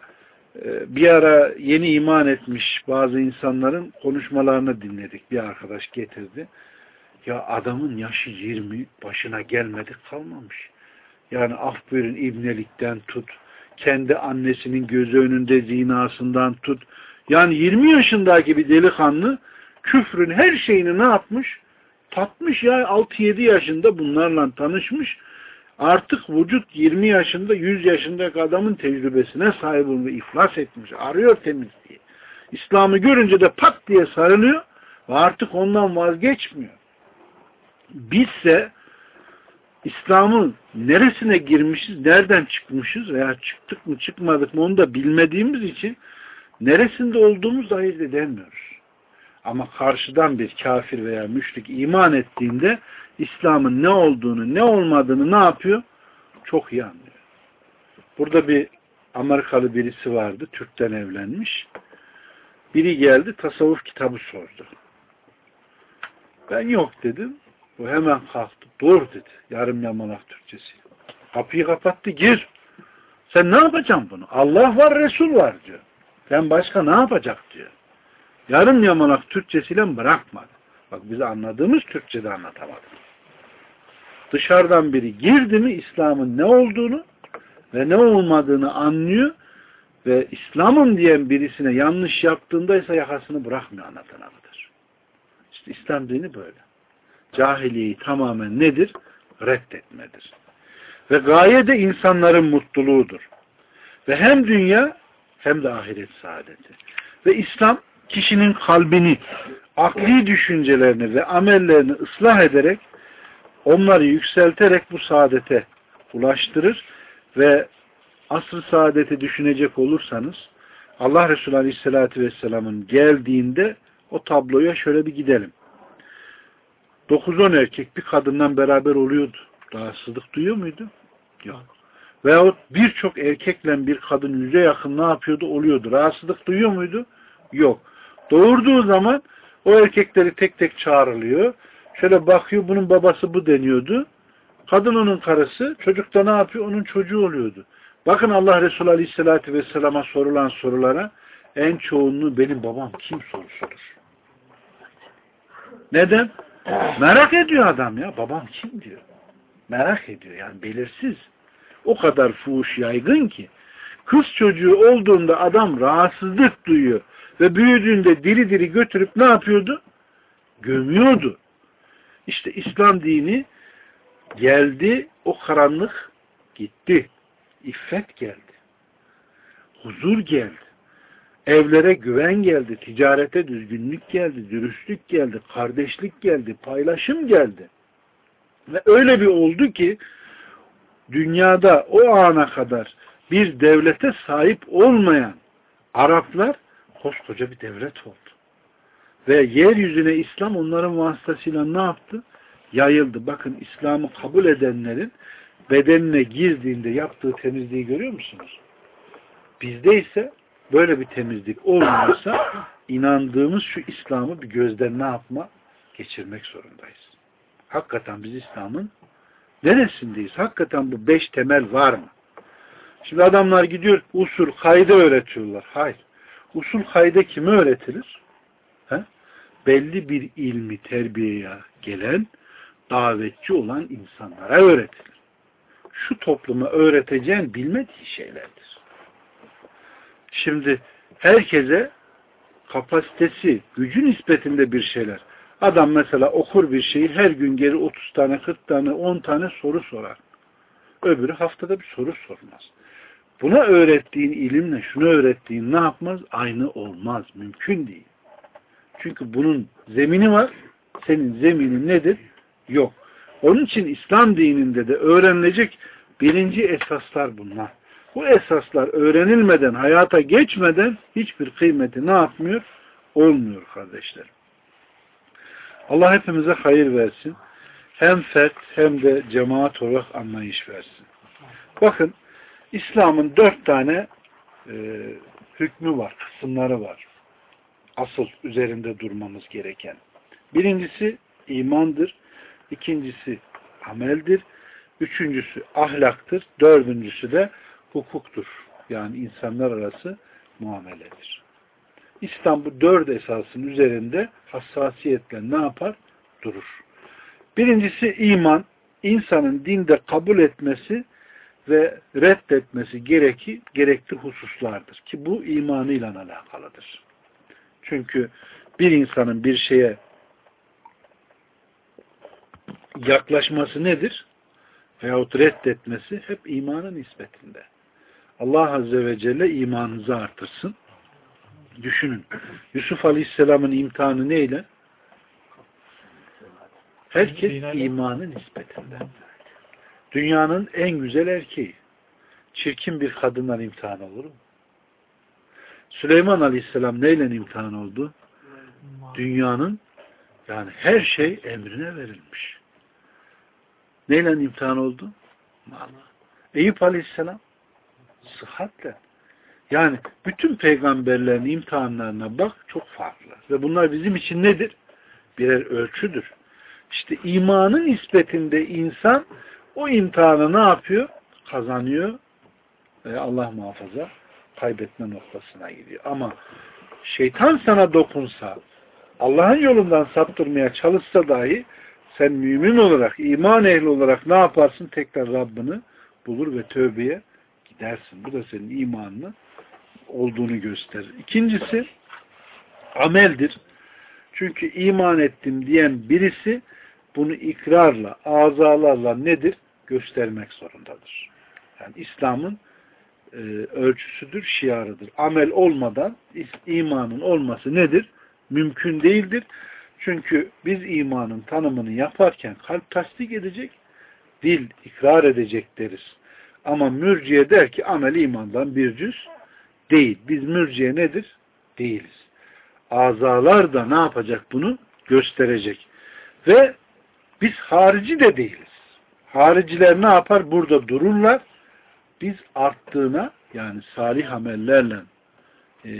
e, bir ara yeni iman etmiş bazı insanların konuşmalarını dinledik. Bir arkadaş getirdi. Ya adamın yaşı 20 başına gelmedik kalmamış. Yani af buyurun ibnelikten tut. Kendi annesinin gözü önünde zinasından tut. Yani 20 yaşındaki bir delikanlı küfrün her şeyini ne yapmış? Tatmış ya 6-7 yaşında bunlarla tanışmış artık vücut 20 yaşında 100 yaşındaki adamın tecrübesine sahip olmuş, iflas etmiş, arıyor temizliği. İslam'ı görünce de pat diye sarılıyor ve artık ondan vazgeçmiyor. Bizse İslam'ın neresine girmişiz, nereden çıkmışız veya çıktık mı çıkmadık mı onu da bilmediğimiz için neresinde olduğumuzu ayırt edemiyoruz. Ama karşıdan bir kafir veya müşrik iman ettiğinde İslam'ın ne olduğunu, ne olmadığını ne yapıyor? Çok iyi anlıyor. Burada bir Amerikalı birisi vardı, Türk'ten evlenmiş. Biri geldi, tasavvuf kitabı sordu. Ben yok dedim. O hemen kalktı. Dur dedi. Yarım yamalak Türkçesi. Kapıyı kapattı. Gir. Sen ne yapacaksın bunu? Allah var, Resul var diyor. Sen başka ne yapacak diyor. Yarım yamalak Türkçesiyle bırakmadı. Bak bize anladığımız Türkçe'de anlatamadı. Dışarıdan biri girdi mi İslam'ın ne olduğunu ve ne olmadığını anlıyor ve İslam'ın diyen birisine yanlış yaptığında ise yakasını bırakmıyor anlatana. İşte İslam dini böyle. Cahiliyeyi tamamen nedir? Reddetmedir. Ve gaye de insanların mutluluğudur. Ve hem dünya hem de ahiret saadeti. Ve İslam kişinin kalbini, akli düşüncelerini ve amellerini ıslah ederek onları yükselterek bu saadete ulaştırır ve asr saadeti düşünecek olursanız Allah Resulü Aleyhisselatü Vesselam'ın geldiğinde o tabloya şöyle bir gidelim. 9-10 erkek bir kadından beraber oluyordu. Rahatsızlık duyuyor muydu? Yok. Veyahut birçok erkekle bir kadın yüze yakın ne yapıyordu? Oluyordu. Rahatsızlık duyuyor muydu? Yok. Doğurduğu zaman o erkekleri tek tek çağrılıyor. Şöyle bakıyor bunun babası bu deniyordu. Kadın onun karısı, çocuk da ne yapıyor? Onun çocuğu oluyordu. Bakın Allah Resulü Aleyhisselatü Vesselam'a sorulan sorulara en çoğunluğu benim babam kim sorusudur. Neden? Merak ediyor adam ya. Babam kim diyor. Merak ediyor. Yani belirsiz. O kadar fuhuş yaygın ki. Kız çocuğu olduğunda adam rahatsızlık duyuyor. Ve büyüdüğünde diri diri götürüp ne yapıyordu? Gömüyordu. İşte İslam dini geldi, o karanlık gitti. İffet geldi. Huzur geldi. Evlere güven geldi, ticarete düzgünlük geldi, dürüstlük geldi, kardeşlik geldi, paylaşım geldi. Ve öyle bir oldu ki dünyada o ana kadar bir devlete sahip olmayan Araplar koskoca bir devlet oldu. Ve yeryüzüne İslam onların vasıtasıyla ne yaptı? Yayıldı. Bakın İslam'ı kabul edenlerin bedenine girdiğinde yaptığı temizliği görüyor musunuz? Bizde ise böyle bir temizlik olmuyorsa inandığımız şu İslam'ı bir gözden ne yapma? Geçirmek zorundayız. Hakikaten biz İslam'ın neresindeyiz? Hakikaten bu beş temel var mı? Şimdi adamlar gidiyor usul, kayda öğretiyorlar. Hayır. Usul kayda kime öğretilir? He? Belli bir ilmi terbiyeye gelen, davetçi olan insanlara öğretilir. Şu topluma öğreteceğin bilmediği şeylerdir. Şimdi herkese kapasitesi, gücü nispetinde bir şeyler. Adam mesela okur bir şeyi her gün geri 30 tane, 40 tane, 10 tane soru sorar. Öbürü haftada bir soru sormaz. Buna öğrettiğin ilimle şunu öğrettiğin ne yapmaz? Aynı olmaz. Mümkün değil. Çünkü bunun zemini var. Senin zeminin nedir? Yok. Onun için İslam dininde de öğrenilecek birinci esaslar bunlar. Bu esaslar öğrenilmeden, hayata geçmeden hiçbir kıymeti ne yapmıyor? Olmuyor kardeşler. Allah hepimize hayır versin. Hem fert hem de cemaat olarak anlayış versin. Bakın İslam'ın dört tane e, hükmü var, kısımları var. Asıl üzerinde durmamız gereken. Birincisi imandır. ikincisi ameldir. Üçüncüsü ahlaktır. Dördüncüsü de hukuktur. Yani insanlar arası muameledir. İslam bu dört esasın üzerinde hassasiyetle ne yapar? Durur. Birincisi iman. insanın dinde kabul etmesi ve reddetmesi gereki, gerekli hususlardır. Ki bu imanıyla alakalıdır. Çünkü bir insanın bir şeye yaklaşması nedir? Veyahut reddetmesi hep imanın nispetinde. Allah Azze ve Celle imanınızı artırsın. Düşünün. Yusuf Aleyhisselam'ın imtihanı neyle? Herkes imanı nispetinde. Dünyanın en güzel erkeği. Çirkin bir kadından imtihan olur mu? Süleyman Aleyhisselam neyle imtihan oldu? Dünyanın yani her şey emrine verilmiş. Neyle imtihan oldu? Mala. Eyüp Aleyhisselam sıhhatle. Yani bütün peygamberlerin imtihanlarına bak çok farklı. Ve bunlar bizim için nedir? Birer ölçüdür. İşte imanın nispetinde insan o imtihanı ne yapıyor? Kazanıyor ve Allah muhafaza kaybetme noktasına gidiyor. Ama şeytan sana dokunsa, Allah'ın yolundan saptırmaya çalışsa dahi sen mümin olarak, iman ehli olarak ne yaparsın? Tekrar Rabbini bulur ve tövbeye gidersin. Bu da senin imanını olduğunu gösterir. İkincisi ameldir. Çünkü iman ettim diyen birisi bunu ikrarla, azalarla nedir? Göstermek zorundadır. Yani İslam'ın e, ölçüsüdür, şiarıdır. Amel olmadan imanın olması nedir? Mümkün değildir. Çünkü biz imanın tanımını yaparken kalp tasdik edecek, dil ikrar edecek deriz. Ama mürciye der ki amel imandan bir cüz değil. Biz mürciye nedir? Değiliz. Azalar da ne yapacak bunu? Gösterecek. Ve biz harici de değiliz. Hariciler ne yapar? Burada dururlar. Biz arttığına yani salih amellerle e,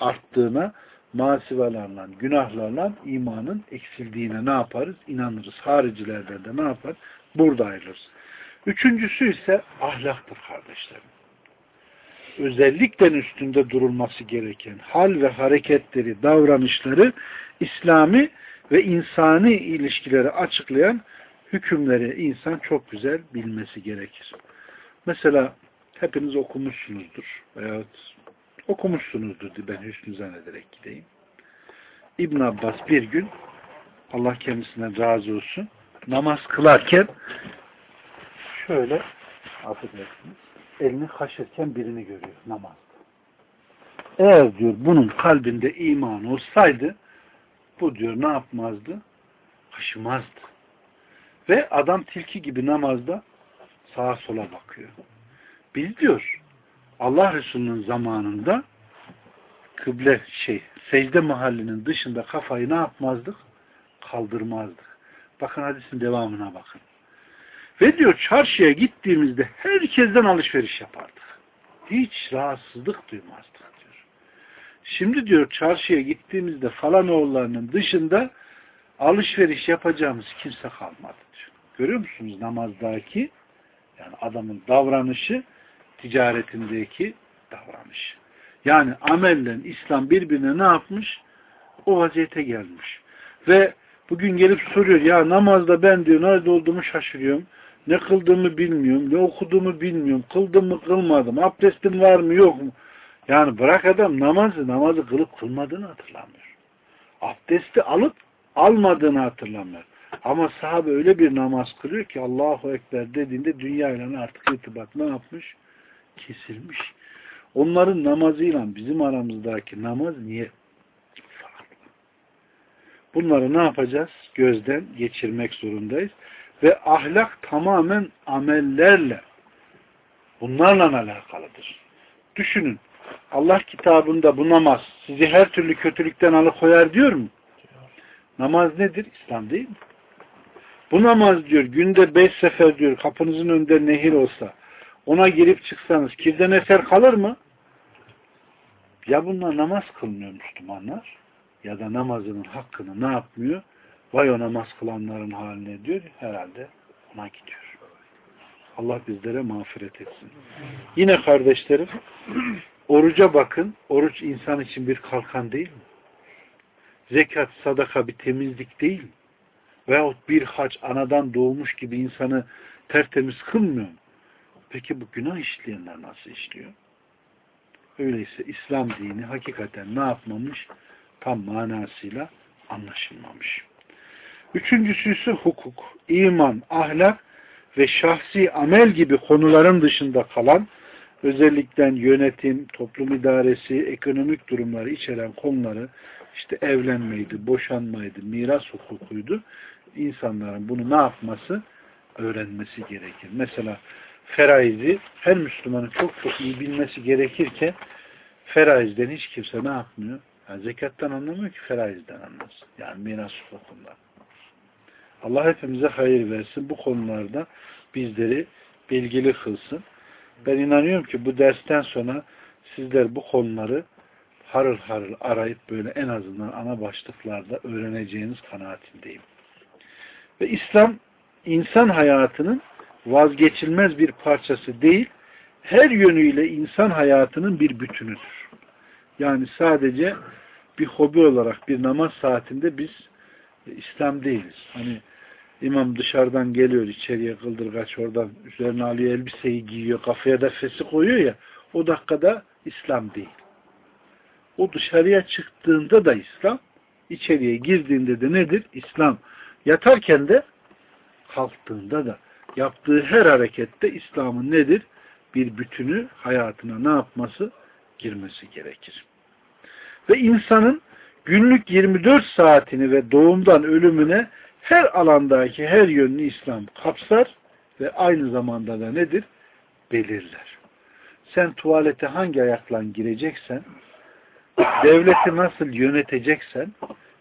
arttığına masivalarla, günahlarla imanın eksildiğine ne yaparız? İnanırız. Haricilerden de ne yapar? Burada ayrılırız. Üçüncüsü ise ahlaktır kardeşlerim. Özellikle üstünde durulması gereken hal ve hareketleri, davranışları İslami ve insani ilişkileri açıklayan hükümleri insan çok güzel bilmesi gerekir. Mesela hepiniz okumuşsunuzdur veyahut okumuşsunuzdur diye ben hüsnü zannederek gideyim. İbn Abbas bir gün Allah kendisinden razı olsun namaz kılarken şöyle affedersiniz elini kaşırken birini görüyor namazda. Eğer diyor bunun kalbinde iman olsaydı bu diyor ne yapmazdı? Kaşımazdı. Ve adam tilki gibi namazda sağa sola bakıyor. Biz diyor Allah Resulü'nün zamanında kıble şey secde mahallinin dışında kafayı ne yapmazdık? Kaldırmazdık. Bakın hadisin devamına bakın. Ve diyor çarşıya gittiğimizde herkesten alışveriş yapardık. Hiç rahatsızlık duymazdık diyor. Şimdi diyor çarşıya gittiğimizde falan oğullarının dışında alışveriş yapacağımız kimse kalmadı. Görüyor musunuz namazdaki yani adamın davranışı ticaretindeki davranış. Yani amellen İslam birbirine ne yapmış? O vaziyete gelmiş. Ve bugün gelip soruyor ya namazda ben diyor nerede olduğumu şaşırıyorum. Ne kıldığımı bilmiyorum. Ne okuduğumu bilmiyorum. Kıldım mı kılmadım. Abdestim var mı yok mu? Yani bırak adam namazı namazı kılıp kılmadığını hatırlamıyor. Abdesti alıp almadığını hatırlamıyor. Ama sahabe öyle bir namaz kılıyor ki Allahu Ekber dediğinde dünya ile artık irtibat ne yapmış? Kesilmiş. Onların namazıyla bizim aramızdaki namaz niye farklı? Bunları ne yapacağız? Gözden geçirmek zorundayız. Ve ahlak tamamen amellerle bunlarla alakalıdır. Düşünün. Allah kitabında bu namaz sizi her türlü kötülükten alıkoyar diyor mu? Namaz nedir? İslam değil mi? Bu namaz diyor günde beş sefer diyor kapınızın önünde nehir olsa ona girip çıksanız kirden eser kalır mı? Ya bunlar namaz kılmıyor Müslümanlar ya da namazının hakkını ne yapmıyor? Vay o namaz kılanların haline diyor. Herhalde ona gidiyor. Allah bizlere mağfiret etsin. Yine kardeşlerim oruca bakın. Oruç insan için bir kalkan değil mi? Zekat, sadaka bir temizlik değil mi? Veyahut bir hac anadan doğmuş gibi insanı tertemiz kılmıyor mu? Peki bu günah işleyenler nasıl işliyor? Öyleyse İslam dini hakikaten ne yapmamış? Tam manasıyla anlaşılmamış. Üçüncüsü ise hukuk, iman, ahlak ve şahsi amel gibi konuların dışında kalan özellikle yönetim, toplum idaresi, ekonomik durumları içeren konuları işte evlenmeydi, boşanmaydı, miras hukukuydu. İnsanların bunu ne yapması? Öğrenmesi gerekir. Mesela feraizi her Müslümanın çok çok iyi bilmesi gerekirken feraizden hiç kimse ne yapmıyor? Yani zekattan anlamıyor ki feraizden anlasın. Yani miras hukukundan. Allah hepimize hayır versin. Bu konularda bizleri bilgili kılsın. Ben inanıyorum ki bu dersten sonra sizler bu konuları harıl harıl arayıp böyle en azından ana başlıklarda öğreneceğiniz kanaatindeyim. Ve İslam insan hayatının vazgeçilmez bir parçası değil, her yönüyle insan hayatının bir bütünüdür. Yani sadece bir hobi olarak bir namaz saatinde biz İslam değiliz. Hani imam dışarıdan geliyor içeriye kıldırgaç oradan üzerine alıyor elbiseyi giyiyor kafaya da fesi koyuyor ya o dakikada İslam değil. O dışarıya çıktığında da İslam içeriye girdiğinde de nedir? İslam. Yatarken de kalktığında da yaptığı her harekette İslam'ın nedir? Bir bütünü hayatına ne yapması? Girmesi gerekir. Ve insanın günlük 24 saatini ve doğumdan ölümüne her alandaki her yönünü İslam kapsar ve aynı zamanda da nedir? Belirler. Sen tuvalete hangi ayakla gireceksen, devleti nasıl yöneteceksen,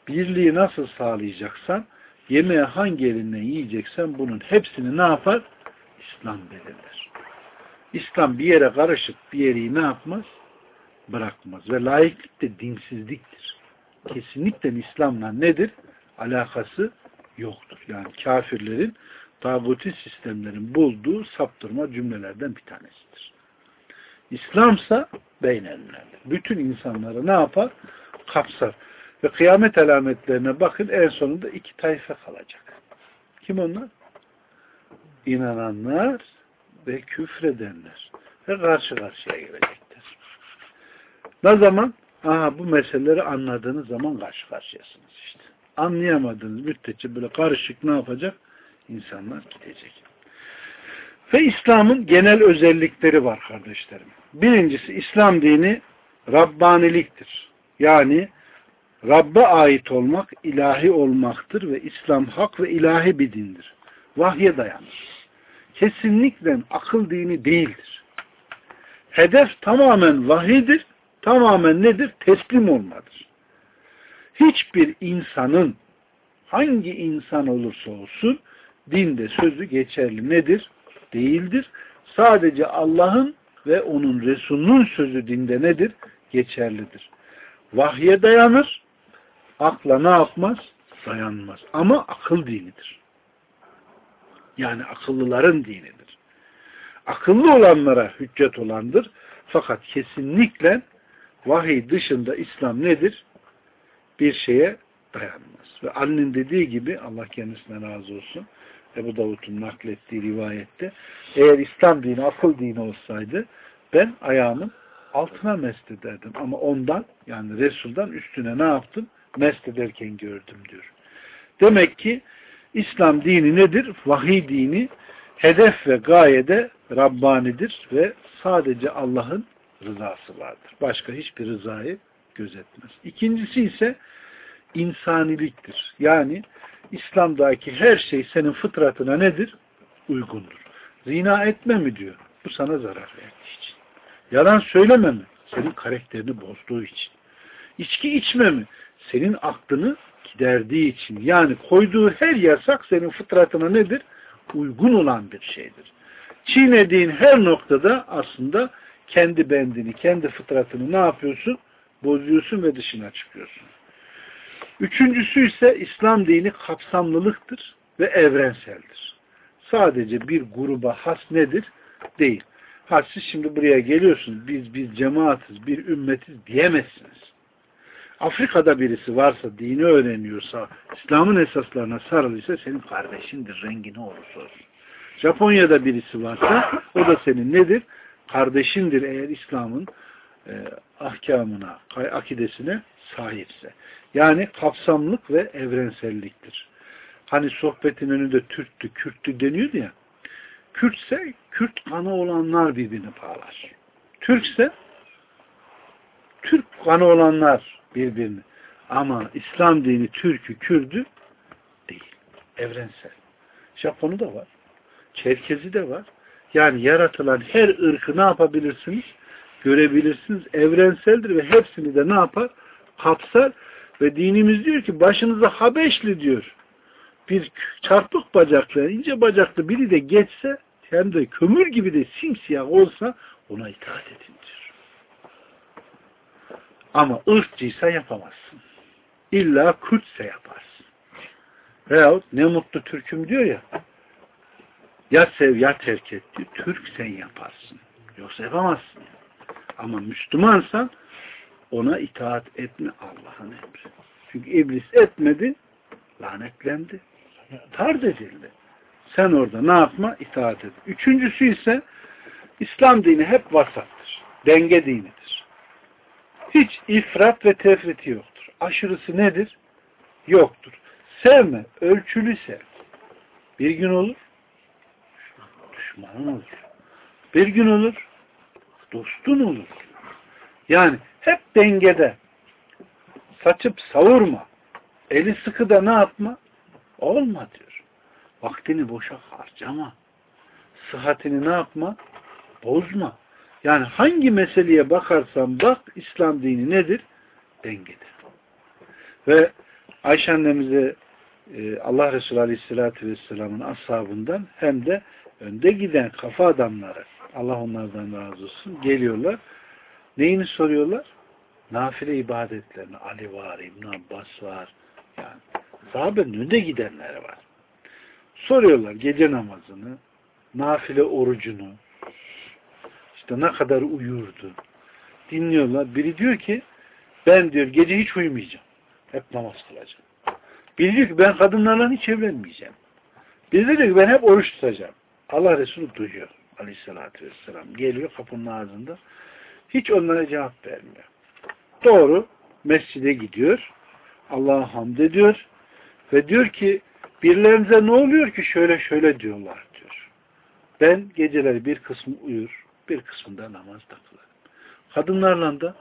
birliği nasıl sağlayacaksan, yemeği hangi elinden yiyeceksen bunun hepsini ne yapar? İslam belirler. İslam bir yere karışıp bir yeri ne yapmaz? Bırakmaz. Ve layıklık de dinsizliktir. Kesinlikle İslam'la nedir? Alakası yoktur. Yani kafirlerin tağuti sistemlerin bulduğu saptırma cümlelerden bir tanesidir. İslamsa beynellerdir. Bütün insanları ne yapar? Kapsar. Ve kıyamet alametlerine bakın en sonunda iki tayfa kalacak. Kim onlar? İnananlar ve küfredenler. Ve karşı karşıya gelecekler. Ne zaman? Aha bu meseleleri anladığınız zaman karşı karşıyasınız işte. Anlayamadığınız müddetçe böyle karışık ne yapacak? İnsanlar gidecek. Ve İslam'ın genel özellikleri var kardeşlerim. Birincisi İslam dini Rabbaniliktir. Yani Rabbe ait olmak ilahi olmaktır ve İslam hak ve ilahi bir dindir. Vahye dayanır. Kesinlikle akıl dini değildir. Hedef tamamen vahidir, tamamen nedir? Teslim olmadır. Hiçbir insanın hangi insan olursa olsun dinde sözü geçerli nedir? Değildir. Sadece Allah'ın ve onun Resulünün sözü dinde nedir? Geçerlidir. Vahye dayanır, akla ne yapmaz? Dayanmaz. Ama akıl dinidir. Yani akıllıların dinidir. Akıllı olanlara hüccet olandır. Fakat kesinlikle vahiy dışında İslam nedir? Bir şeye dayanmaz. Ve Ali'nin dediği gibi Allah kendisine razı olsun. Ebu Davud'un naklettiği rivayette eğer İslam dini akıl dini olsaydı ben ayağımın altına mest ederdim. Ama ondan yani Resul'dan üstüne ne yaptım? Mest ederken gördüm diyor. Demek ki İslam dini nedir? Vahiy dini hedef ve gayede Rabbanidir ve sadece Allah'ın rızası vardır. Başka hiçbir rızayı gözetmez. İkincisi ise insaniliktir. Yani İslam'daki her şey senin fıtratına nedir? Uygundur. Zina etme mi diyor? Bu sana zarar verdiği için. Yalan söyleme mi? Senin karakterini bozduğu için. İçki içme mi? Senin aklını giderdiği için. Yani koyduğu her yasak senin fıtratına nedir? Uygun olan bir şeydir. Çiğnediğin her noktada aslında kendi bendini, kendi fıtratını ne yapıyorsun? Bozuyorsun ve dışına çıkıyorsun. Üçüncüsü ise İslam dini kapsamlılıktır ve evrenseldir. Sadece bir gruba has nedir? Değil. Ha siz şimdi buraya geliyorsunuz, biz biz cemaatiz, bir ümmetiz diyemezsiniz. Afrika'da birisi varsa, dini öğreniyorsa, İslam'ın esaslarına sarılıysa senin kardeşindir, rengi ne olursa olsun. Japonya'da birisi varsa, o da senin nedir? Kardeşindir eğer İslam'ın e, ahkamına, akidesine sahipse. Yani kapsamlık ve evrenselliktir. Hani sohbetin önünde Türktü, Kürttü deniyordu ya. Kürtse, Kürt kanı olanlar birbirini bağlar. Türkse Türk kanı olanlar birbirini. Ama İslam dini Türk'ü, Kürd'ü değil. Evrensel. Japonu da var. Çerkezi de var. Yani yaratılan her ırkı ne yapabilirsiniz? Görebilirsiniz. Evrenseldir ve hepsini de ne yapar? Kapsar ve dinimiz diyor ki başınıza Habeşli diyor. Bir çarpık bacaklı, ince bacaklı biri de geçse hem de kömür gibi de simsiyah olsa ona itaat edin diyor. Ama ırkçıysa yapamazsın. İlla Kürtse yaparsın. Veyahut ne mutlu Türk'üm diyor ya ya sev ya terk et diyor. Türk sen yaparsın. Yoksa yapamazsın. Ama Müslümansan ona itaat etme Allah'ın emri. Çünkü iblis etmedi, lanetlendi. Tard edildi. Sen orada ne yapma? İtaat et. Üçüncüsü ise İslam dini hep vasattır. Denge dinidir. Hiç ifrat ve tefriti yoktur. Aşırısı nedir? Yoktur. Sevme, ölçülü sev. Bir gün olur, düşmanın olur. Bir gün olur, dostun olur. Yani hep dengede. Saçıp savurma. Eli sıkı da ne yapma? Olma diyor. Vaktini boşa harcama. Sıhhatini ne yapma? Bozma. Yani hangi meseleye bakarsan bak İslam dini nedir? Dengedir. Ve Ayşe annemize e, Allah Resulü Aleyhisselatü Vesselam'ın ashabından hem de önde giden kafa adamları Allah onlardan razı olsun geliyorlar. Neyini soruyorlar? Nafile ibadetlerini. Ali var, İbn Abbas var. Yani sahabenin önde gidenleri var. Soruyorlar gece namazını, nafile orucunu, işte ne kadar uyurdu. Dinliyorlar. Biri diyor ki ben diyor gece hiç uyumayacağım. Hep namaz kılacağım. Biri diyor ki ben kadınlarla hiç evlenmeyeceğim. Biri diyor ki ben hep oruç tutacağım. Allah Resulü duyuyor. Aleyhissalatü vesselam. Geliyor kapının ağzında. Hiç onlara cevap vermiyor. Doğru mescide gidiyor. Allah'a hamd ediyor. Ve diyor ki birilerinize ne oluyor ki şöyle şöyle diyorlar diyor. Ben geceleri bir kısmı uyur, bir kısmında namaz da. Kadınlarla da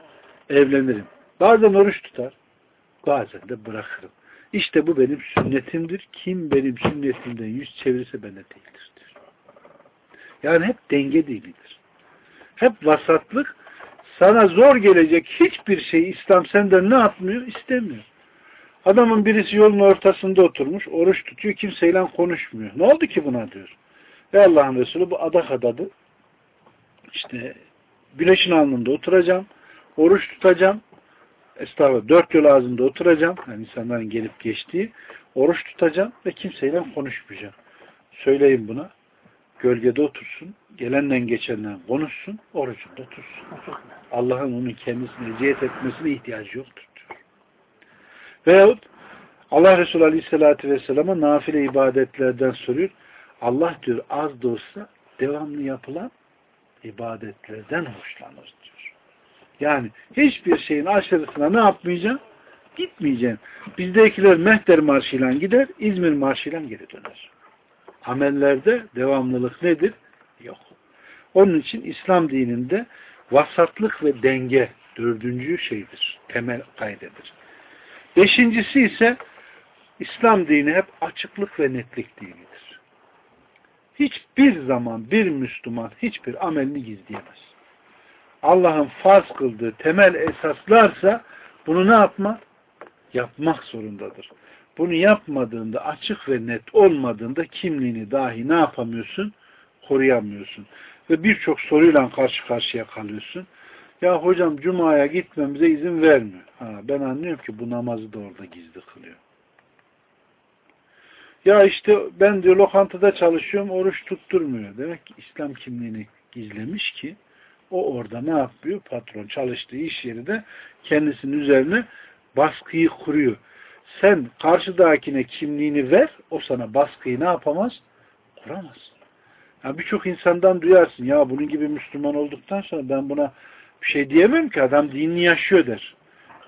evlenirim. Bazen oruç tutar, bazen de bırakırım. İşte bu benim sünnetimdir. Kim benim sünnetimden yüz çevirirse bende değildir. Diyor. Yani hep denge dinidir. Hep vasatlık sana zor gelecek hiçbir şey İslam senden ne yapmıyor? İstemiyor. Adamın birisi yolun ortasında oturmuş, oruç tutuyor, kimseyle konuşmuyor. Ne oldu ki buna diyor. Ve Allah'ın Resulü bu adak adadı. İşte güneşin alnında oturacağım, oruç tutacağım, estağfurullah dört yol ağzında oturacağım, yani insanların gelip geçtiği, oruç tutacağım ve kimseyle konuşmayacağım. Söyleyin buna, gölgede otursun, gelenle geçenle konuşsun, orucunda tutsun. Allah'ın onun kendisine eziyet etmesine ihtiyacı yoktur diyor. Veyahut Allah Resulü Aleyhisselatü Vesselam'a nafile ibadetlerden soruyor. Allah diyor az da olsa devamlı yapılan ibadetlerden hoşlanır diyor. Yani hiçbir şeyin aşırısına ne yapmayacaksın? Gitmeyeceksin. Bizdekiler Mehter marşıyla gider, İzmir marşıyla geri döner. Amellerde devamlılık nedir? Yok. Onun için İslam dininde vasatlık ve denge dördüncü şeydir. Temel kaydedir. Beşincisi ise İslam dini hep açıklık ve netlik dinidir. Hiçbir zaman bir Müslüman hiçbir amelini gizleyemez. Allah'ın farz kıldığı temel esaslarsa bunu ne yapma? Yapmak zorundadır. Bunu yapmadığında açık ve net olmadığında kimliğini dahi ne yapamıyorsun? Koruyamıyorsun. Ve birçok soruyla karşı karşıya kalıyorsun. Ya hocam Cuma'ya gitmemize izin vermiyor. Ha, ben anlıyorum ki bu namazı da orada gizli kılıyor. Ya işte ben diyor lokantada çalışıyorum oruç tutturmuyor. Demek ki İslam kimliğini gizlemiş ki o orada ne yapıyor? Patron çalıştığı iş yerinde kendisinin üzerine baskıyı kuruyor. Sen karşıdakine kimliğini ver, o sana baskıyı ne yapamaz? Kuramaz. Ya Birçok insandan duyarsın, ya bunun gibi Müslüman olduktan sonra ben buna bir şey diyemem ki adam dinini yaşıyor der.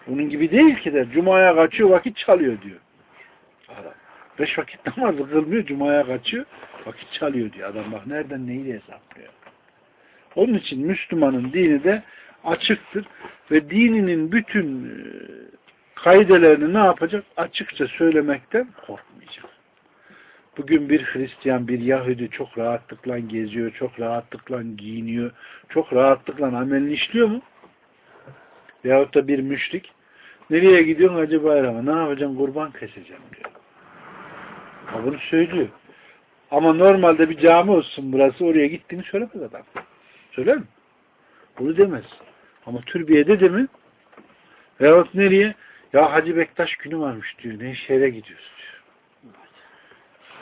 Bunun gibi değil ki der. Cuma'ya kaçıyor vakit çalıyor diyor. Adam. Beş vakit namazı kılmıyor, Cuma'ya kaçıyor vakit çalıyor diyor. Adam bak nereden neyi hesaplıyor. Onun için Müslümanın dini de açıktır ve dininin bütün e, kaidelerini ne yapacak? Açıkça söylemekten korkmayacak. Bugün bir Hristiyan, bir Yahudi çok rahatlıkla geziyor, çok rahatlıkla giyiniyor, çok rahatlıkla amelini işliyor mu? Veyahut da bir müşrik, nereye gidiyorsun Hacı Bayram'a, ne yapacağım, kurban keseceğim diyor. O bunu söylüyor. Ama normalde bir cami olsun burası, oraya gittiğini söylemez adam. Söyler mi? Bunu demez. Ama türbiyede de mi? Veyahut nereye? Ya Hacı Bektaş günü varmış diyor. Ne şehre gidiyoruz diyor.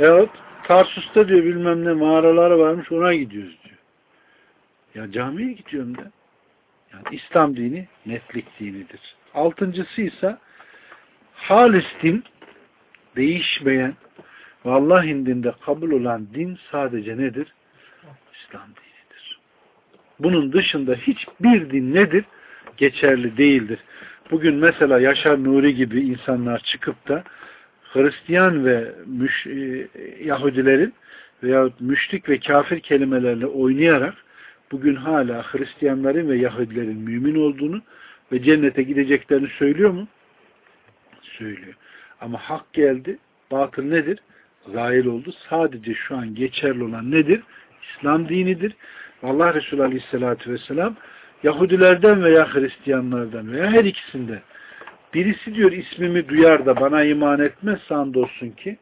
Veyahut Tarsus'ta diyor bilmem ne mağaraları varmış ona gidiyoruz diyor. Ya camiye gidiyorum da. Yani İslam dini netlik dinidir. Altıncısı ise halis din değişmeyen ve Allah indinde kabul olan din sadece nedir? İslam dinidir. Bunun dışında hiçbir din nedir? Geçerli değildir. Bugün mesela Yaşar Nuri gibi insanlar çıkıp da Hristiyan ve müş, e, Yahudilerin veyahut müşrik ve kafir kelimelerle oynayarak bugün hala Hristiyanların ve Yahudilerin mümin olduğunu ve cennete gideceklerini söylüyor mu? Söylüyor. Ama hak geldi. Batıl nedir? Zahil oldu. Sadece şu an geçerli olan nedir? İslam dinidir. Allah Resulü Aleyhisselatü Vesselam Yahudilerden veya Hristiyanlardan veya her ikisinde birisi diyor ismimi duyar da bana iman etmez sandolsun ki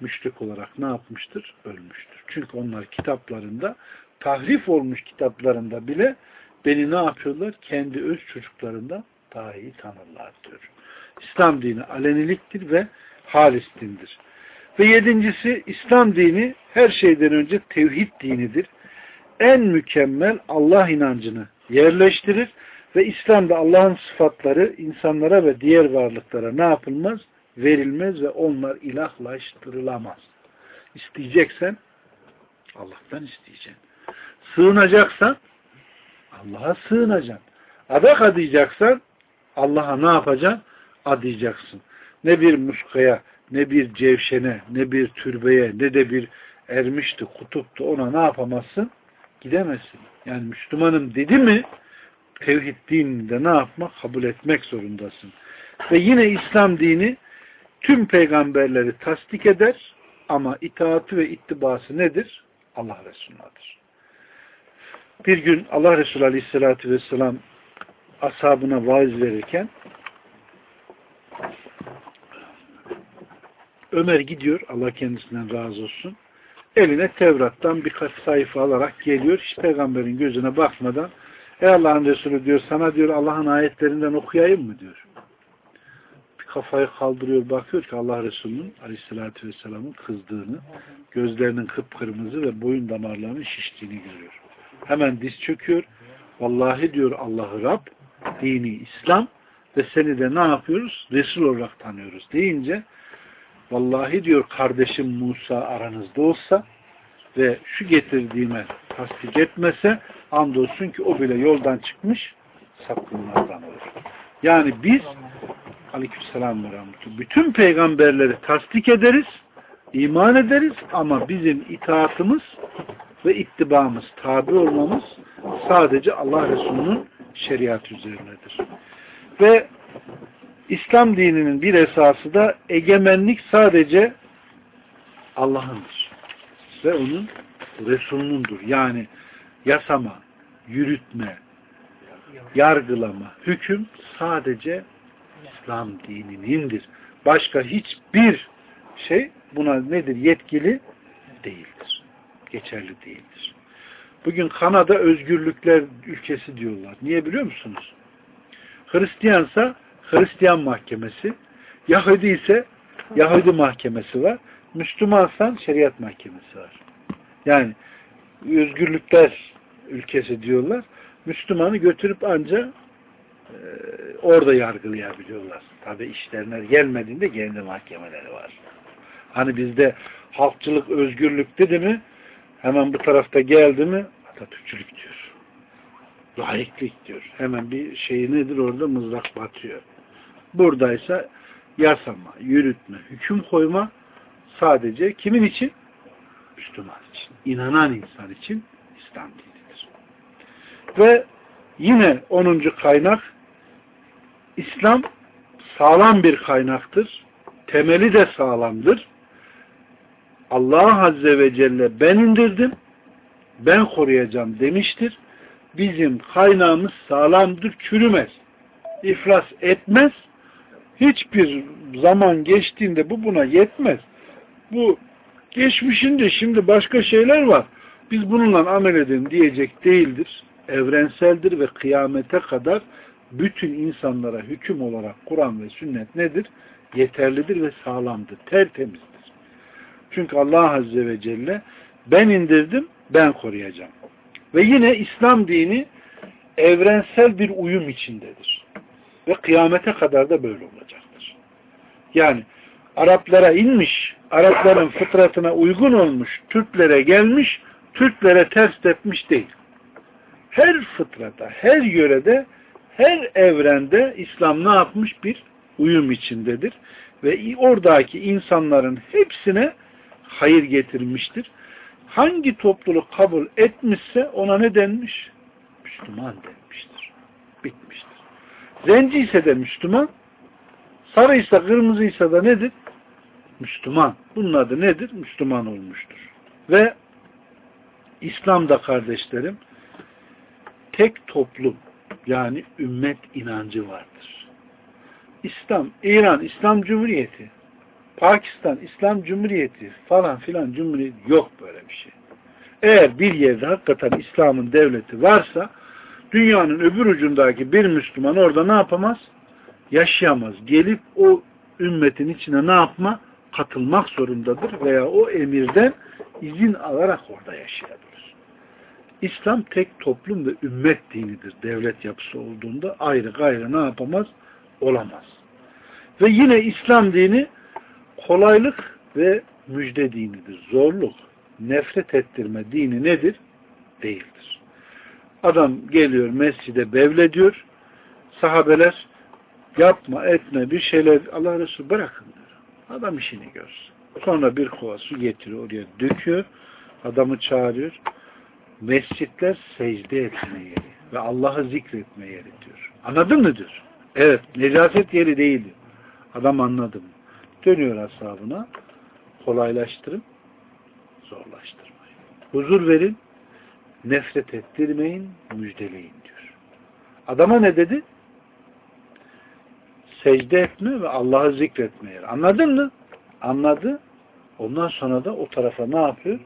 müşrik olarak ne yapmıştır? Ölmüştür. Çünkü onlar kitaplarında tahrif olmuş kitaplarında bile beni ne yapıyorlar? Kendi öz çocuklarında daha iyi tanırlar diyor. İslam dini aleniliktir ve halis dindir. Ve yedincisi İslam dini her şeyden önce tevhid dinidir. En mükemmel Allah inancını yerleştirir ve İslam'da Allah'ın sıfatları insanlara ve diğer varlıklara ne yapılmaz? Verilmez ve onlar ilahlaştırılamaz. İsteyeceksen Allah'tan isteyeceksin. Sığınacaksan Allah'a sığınacaksın. Adak adayacaksan Allah'a ne yapacaksın? Adayacaksın. Ne bir muskaya, ne bir cevşene, ne bir türbeye, ne de bir ermişti, kutuptu ona ne yapamazsın? Gidemezsin. Yani Müslümanım dedi mi tevhid dininde ne yapmak? Kabul etmek zorundasın. Ve yine İslam dini tüm peygamberleri tasdik eder ama itaati ve ittibası nedir? Allah Resulü'nadır. Bir gün Allah Resulü Aleyhisselatü Vesselam ashabına vaaz verirken Ömer gidiyor, Allah kendisinden razı olsun. Eline Tevrat'tan birkaç sayfa alarak geliyor. Hiç peygamberin gözüne bakmadan Ey Allah'ın Resulü diyor sana diyor Allah'ın ayetlerinden okuyayım mı diyor. Bir kafayı kaldırıyor bakıyor ki Allah Resulü'nün aleyhissalatü vesselamın kızdığını, gözlerinin kıpkırmızı ve boyun damarlarının şiştiğini görüyor. Hemen diz çöküyor. Vallahi diyor Allah'ı Rab, dini İslam ve seni de ne yapıyoruz? Resul olarak tanıyoruz deyince vallahi diyor kardeşim Musa aranızda olsa ve şu getirdiğime tasdik etmese andolsun ki o bile yoldan çıkmış sapkınlardan olur. Yani biz aleykümselam ve bütün peygamberleri tasdik ederiz, iman ederiz ama bizim itaatımız ve ittibamız, tabi olmamız sadece Allah Resulü'nün şeriat üzerinedir. Ve İslam dininin bir esası da egemenlik sadece Allah'ındır. Ve onun Resulünündür. Yani yasama, yürütme, yargılama, hüküm sadece İslam dininindir. Başka hiçbir şey buna nedir? Yetkili değildir. Geçerli değildir. Bugün Kanada özgürlükler ülkesi diyorlar. Niye biliyor musunuz? Hristiyansa Hristiyan mahkemesi, Yahudi ise Yahudi mahkemesi var. Müslümansan şeriat mahkemesi var. Yani özgürlükler ülkesi diyorlar. Müslümanı götürüp anca e, orada yargılayabiliyorlar. Tabi işlerine gelmediğinde kendi mahkemeleri var. Hani bizde halkçılık, özgürlük dedi mi hemen bu tarafta geldi mi Atatürkçülük diyor. Layıklık diyor. Hemen bir şey nedir orada mızrak batıyor. Buradaysa yasama, yürütme, hüküm koyma sadece kimin için? Müslüman için. inanan insan için İslam dinidir. Ve yine 10. kaynak İslam sağlam bir kaynaktır. Temeli de sağlamdır. Allah Azze ve Celle ben indirdim, ben koruyacağım demiştir. Bizim kaynağımız sağlamdır, çürümez. iflas etmez. Hiçbir zaman geçtiğinde bu buna yetmez. Bu geçmişinde şimdi başka şeyler var. Biz bununla amel edin diyecek değildir. Evrenseldir ve kıyamete kadar bütün insanlara hüküm olarak Kur'an ve sünnet nedir? Yeterlidir ve sağlamdır. Tertemizdir. Çünkü Allah Azze ve Celle ben indirdim, ben koruyacağım. Ve yine İslam dini evrensel bir uyum içindedir. Ve kıyamete kadar da böyle olacaktır. Yani Araplara inmiş, Arapların fıtratına uygun olmuş, Türklere gelmiş, Türklere ters tepmiş değil. Her fıtrata, her yörede, her evrende İslam ne yapmış? Bir uyum içindedir. Ve oradaki insanların hepsine hayır getirmiştir. Hangi topluluk kabul etmişse ona ne denmiş? Müslüman denmiştir. Bitmiştir. Zenci ise de Müslüman, sarıysa kırmızıysa da nedir? Müslüman. Bunun adı nedir? Müslüman olmuştur. Ve İslam'da kardeşlerim tek toplum yani ümmet inancı vardır. İslam, İran İslam Cumhuriyeti, Pakistan İslam Cumhuriyeti falan filan cumhuriyet yok böyle bir şey. Eğer bir yerde hakikaten İslam'ın devleti varsa dünyanın öbür ucundaki bir Müslüman orada ne yapamaz? Yaşayamaz. Gelip o ümmetin içine ne yapma? Katılmak zorundadır veya o emirden izin alarak orada yaşayabilir. İslam tek toplum ve ümmet dinidir. Devlet yapısı olduğunda ayrı gayrı ne yapamaz? Olamaz. Ve yine İslam dini kolaylık ve müjde dinidir. Zorluk, nefret ettirme dini nedir? Değildir. Adam geliyor mescide bevlediyor. Sahabeler yapma etme bir şeyler Allah Resulü bırakın diyor. Adam işini görsün. Sonra bir kova su getiriyor oraya döküyor. Adamı çağırıyor. Mescitler secde etme yeri ve Allah'ı zikretme yeri diyor. Anladın mı diyor. Evet necaset yeri değildi. Adam anladı mı? Dönüyor ashabına. Kolaylaştırın, zorlaştırmayın. Huzur verin, nefret ettirmeyin, müjdeleyin diyor. Adama ne dedi? Secde etme ve Allah'ı zikretmeye. Anladın mı? Anladı. Ondan sonra da o tarafa ne yapıyor?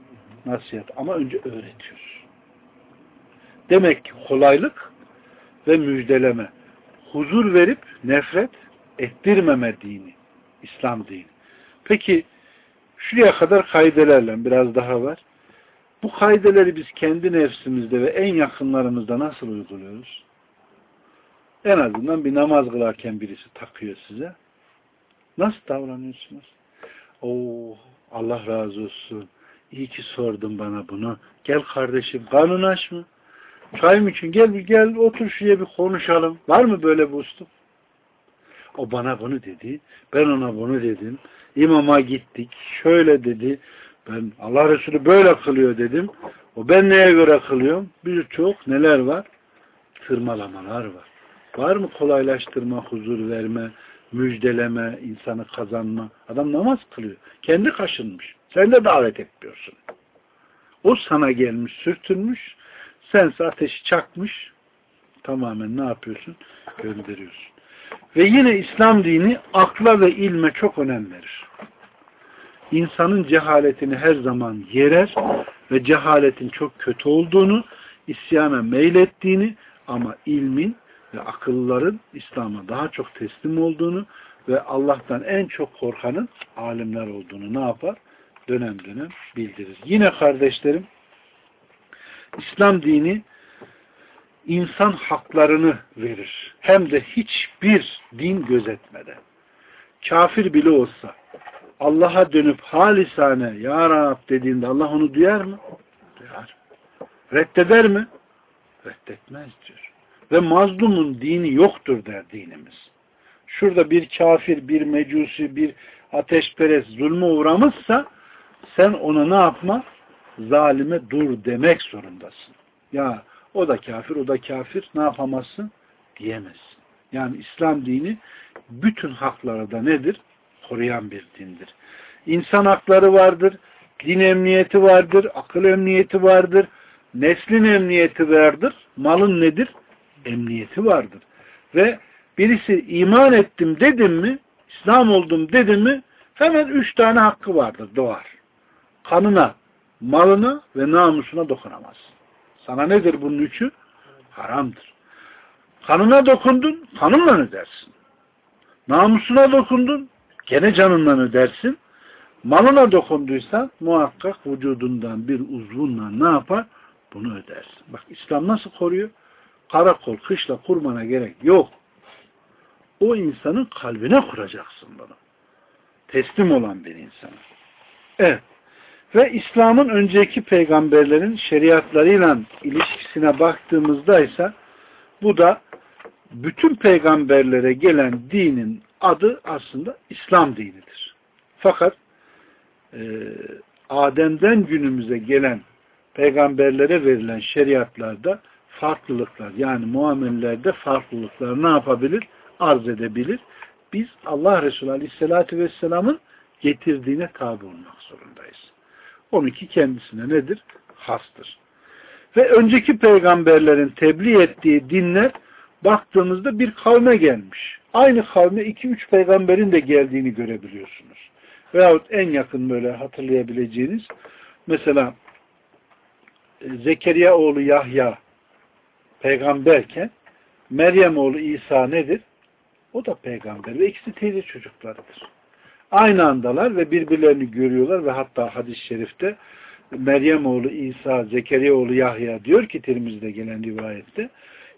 Nasihat. Ama önce öğretiyor. Demek ki kolaylık ve müjdeleme. Huzur verip nefret ettirmeme dini. İslam dini. Peki şuraya kadar kaidelerle biraz daha var. Bu kaideleri biz kendi nefsimizde ve en yakınlarımızda nasıl uyguluyoruz? En azından bir namaz kılarken birisi takıyor size. Nasıl davranıyorsunuz? Oo, Allah razı olsun. İyi ki sordun bana bunu. Gel kardeşim kanun aç mı? Çayım için gel bir gel otur şuraya bir konuşalım. Var mı böyle bir usluk? O bana bunu dedi. Ben ona bunu dedim. İmama gittik. Şöyle dedi. Ben Allah Resulü böyle kılıyor dedim. O ben neye göre kılıyorum? Birçok neler var? Tırmalamalar var. Var mı kolaylaştırma, huzur verme, müjdeleme, insanı kazanma? Adam namaz kılıyor. Kendi kaşınmış. Sen de davet etmiyorsun. O sana gelmiş, sürtünmüş. Sense ateşi çakmış. Tamamen ne yapıyorsun? Gönderiyorsun. Ve yine İslam dini akla ve ilme çok önem verir. İnsanın cehaletini her zaman yerer ve cehaletin çok kötü olduğunu, isyana meylettiğini ama ilmin ve akılların İslam'a daha çok teslim olduğunu ve Allah'tan en çok korkanın alimler olduğunu ne yapar? Dönem dönem bildirir. Yine kardeşlerim İslam dini insan haklarını verir. Hem de hiçbir din gözetmeden. Kafir bile olsa Allah'a dönüp halisane Ya Rab dediğinde Allah onu duyar mı? Duyar. Reddeder mi? Reddetmez diyor. Ve mazlumun dini yoktur der dinimiz. Şurada bir kafir, bir mecusi, bir ateşperest zulme uğramışsa sen ona ne yapma? Zalime dur demek zorundasın. Ya o da kafir, o da kafir ne yapamazsın? Diyemezsin. Yani İslam dini bütün hakları da nedir? Koruyan bir dindir. İnsan hakları vardır, din emniyeti vardır, akıl emniyeti vardır, neslin emniyeti vardır, malın nedir? Emniyeti vardır. Ve birisi iman ettim dedim mi, İslam oldum dedim mi, hemen üç tane hakkı vardır, doğar. Kanına, malına ve namusuna dokunamaz. Sana nedir bunun üçü? Haramdır. Kanına dokundun, kanınla ödersin. Namusuna dokundun, gene canınla ödersin. Malına dokunduysan muhakkak vücudundan bir uzvunla ne yapar? Bunu ödersin. Bak İslam nasıl koruyor? Karakol, kışla kurmana gerek yok. O insanın kalbine kuracaksın bunu. Teslim olan bir insan. Evet. Ve İslam'ın önceki peygamberlerin şeriatlarıyla ilişkisine baktığımızda ise bu da bütün peygamberlere gelen dinin adı aslında İslam dinidir. Fakat e, Adem'den günümüze gelen peygamberlere verilen şeriatlarda farklılıklar yani muamelelerde farklılıklar ne yapabilir? Arz edebilir. Biz Allah Resulü Aleyhisselatü Vesselam'ın getirdiğine tabi olmak zorundayız. Onunki kendisine nedir? Hastır. Ve önceki peygamberlerin tebliğ ettiği dinler baktığımızda bir kavme gelmiş. Aynı kavme iki üç peygamberin de geldiğini görebiliyorsunuz. Veyahut en yakın böyle hatırlayabileceğiniz mesela e, Zekeriya oğlu Yahya peygamberken Meryem oğlu İsa nedir? O da peygamber ve ikisi teyze çocuklarıdır. Aynı andalar ve birbirlerini görüyorlar ve hatta hadis-i şerifte Meryem oğlu İsa, Zekeriya oğlu Yahya diyor ki Tirmiz'de gelen rivayette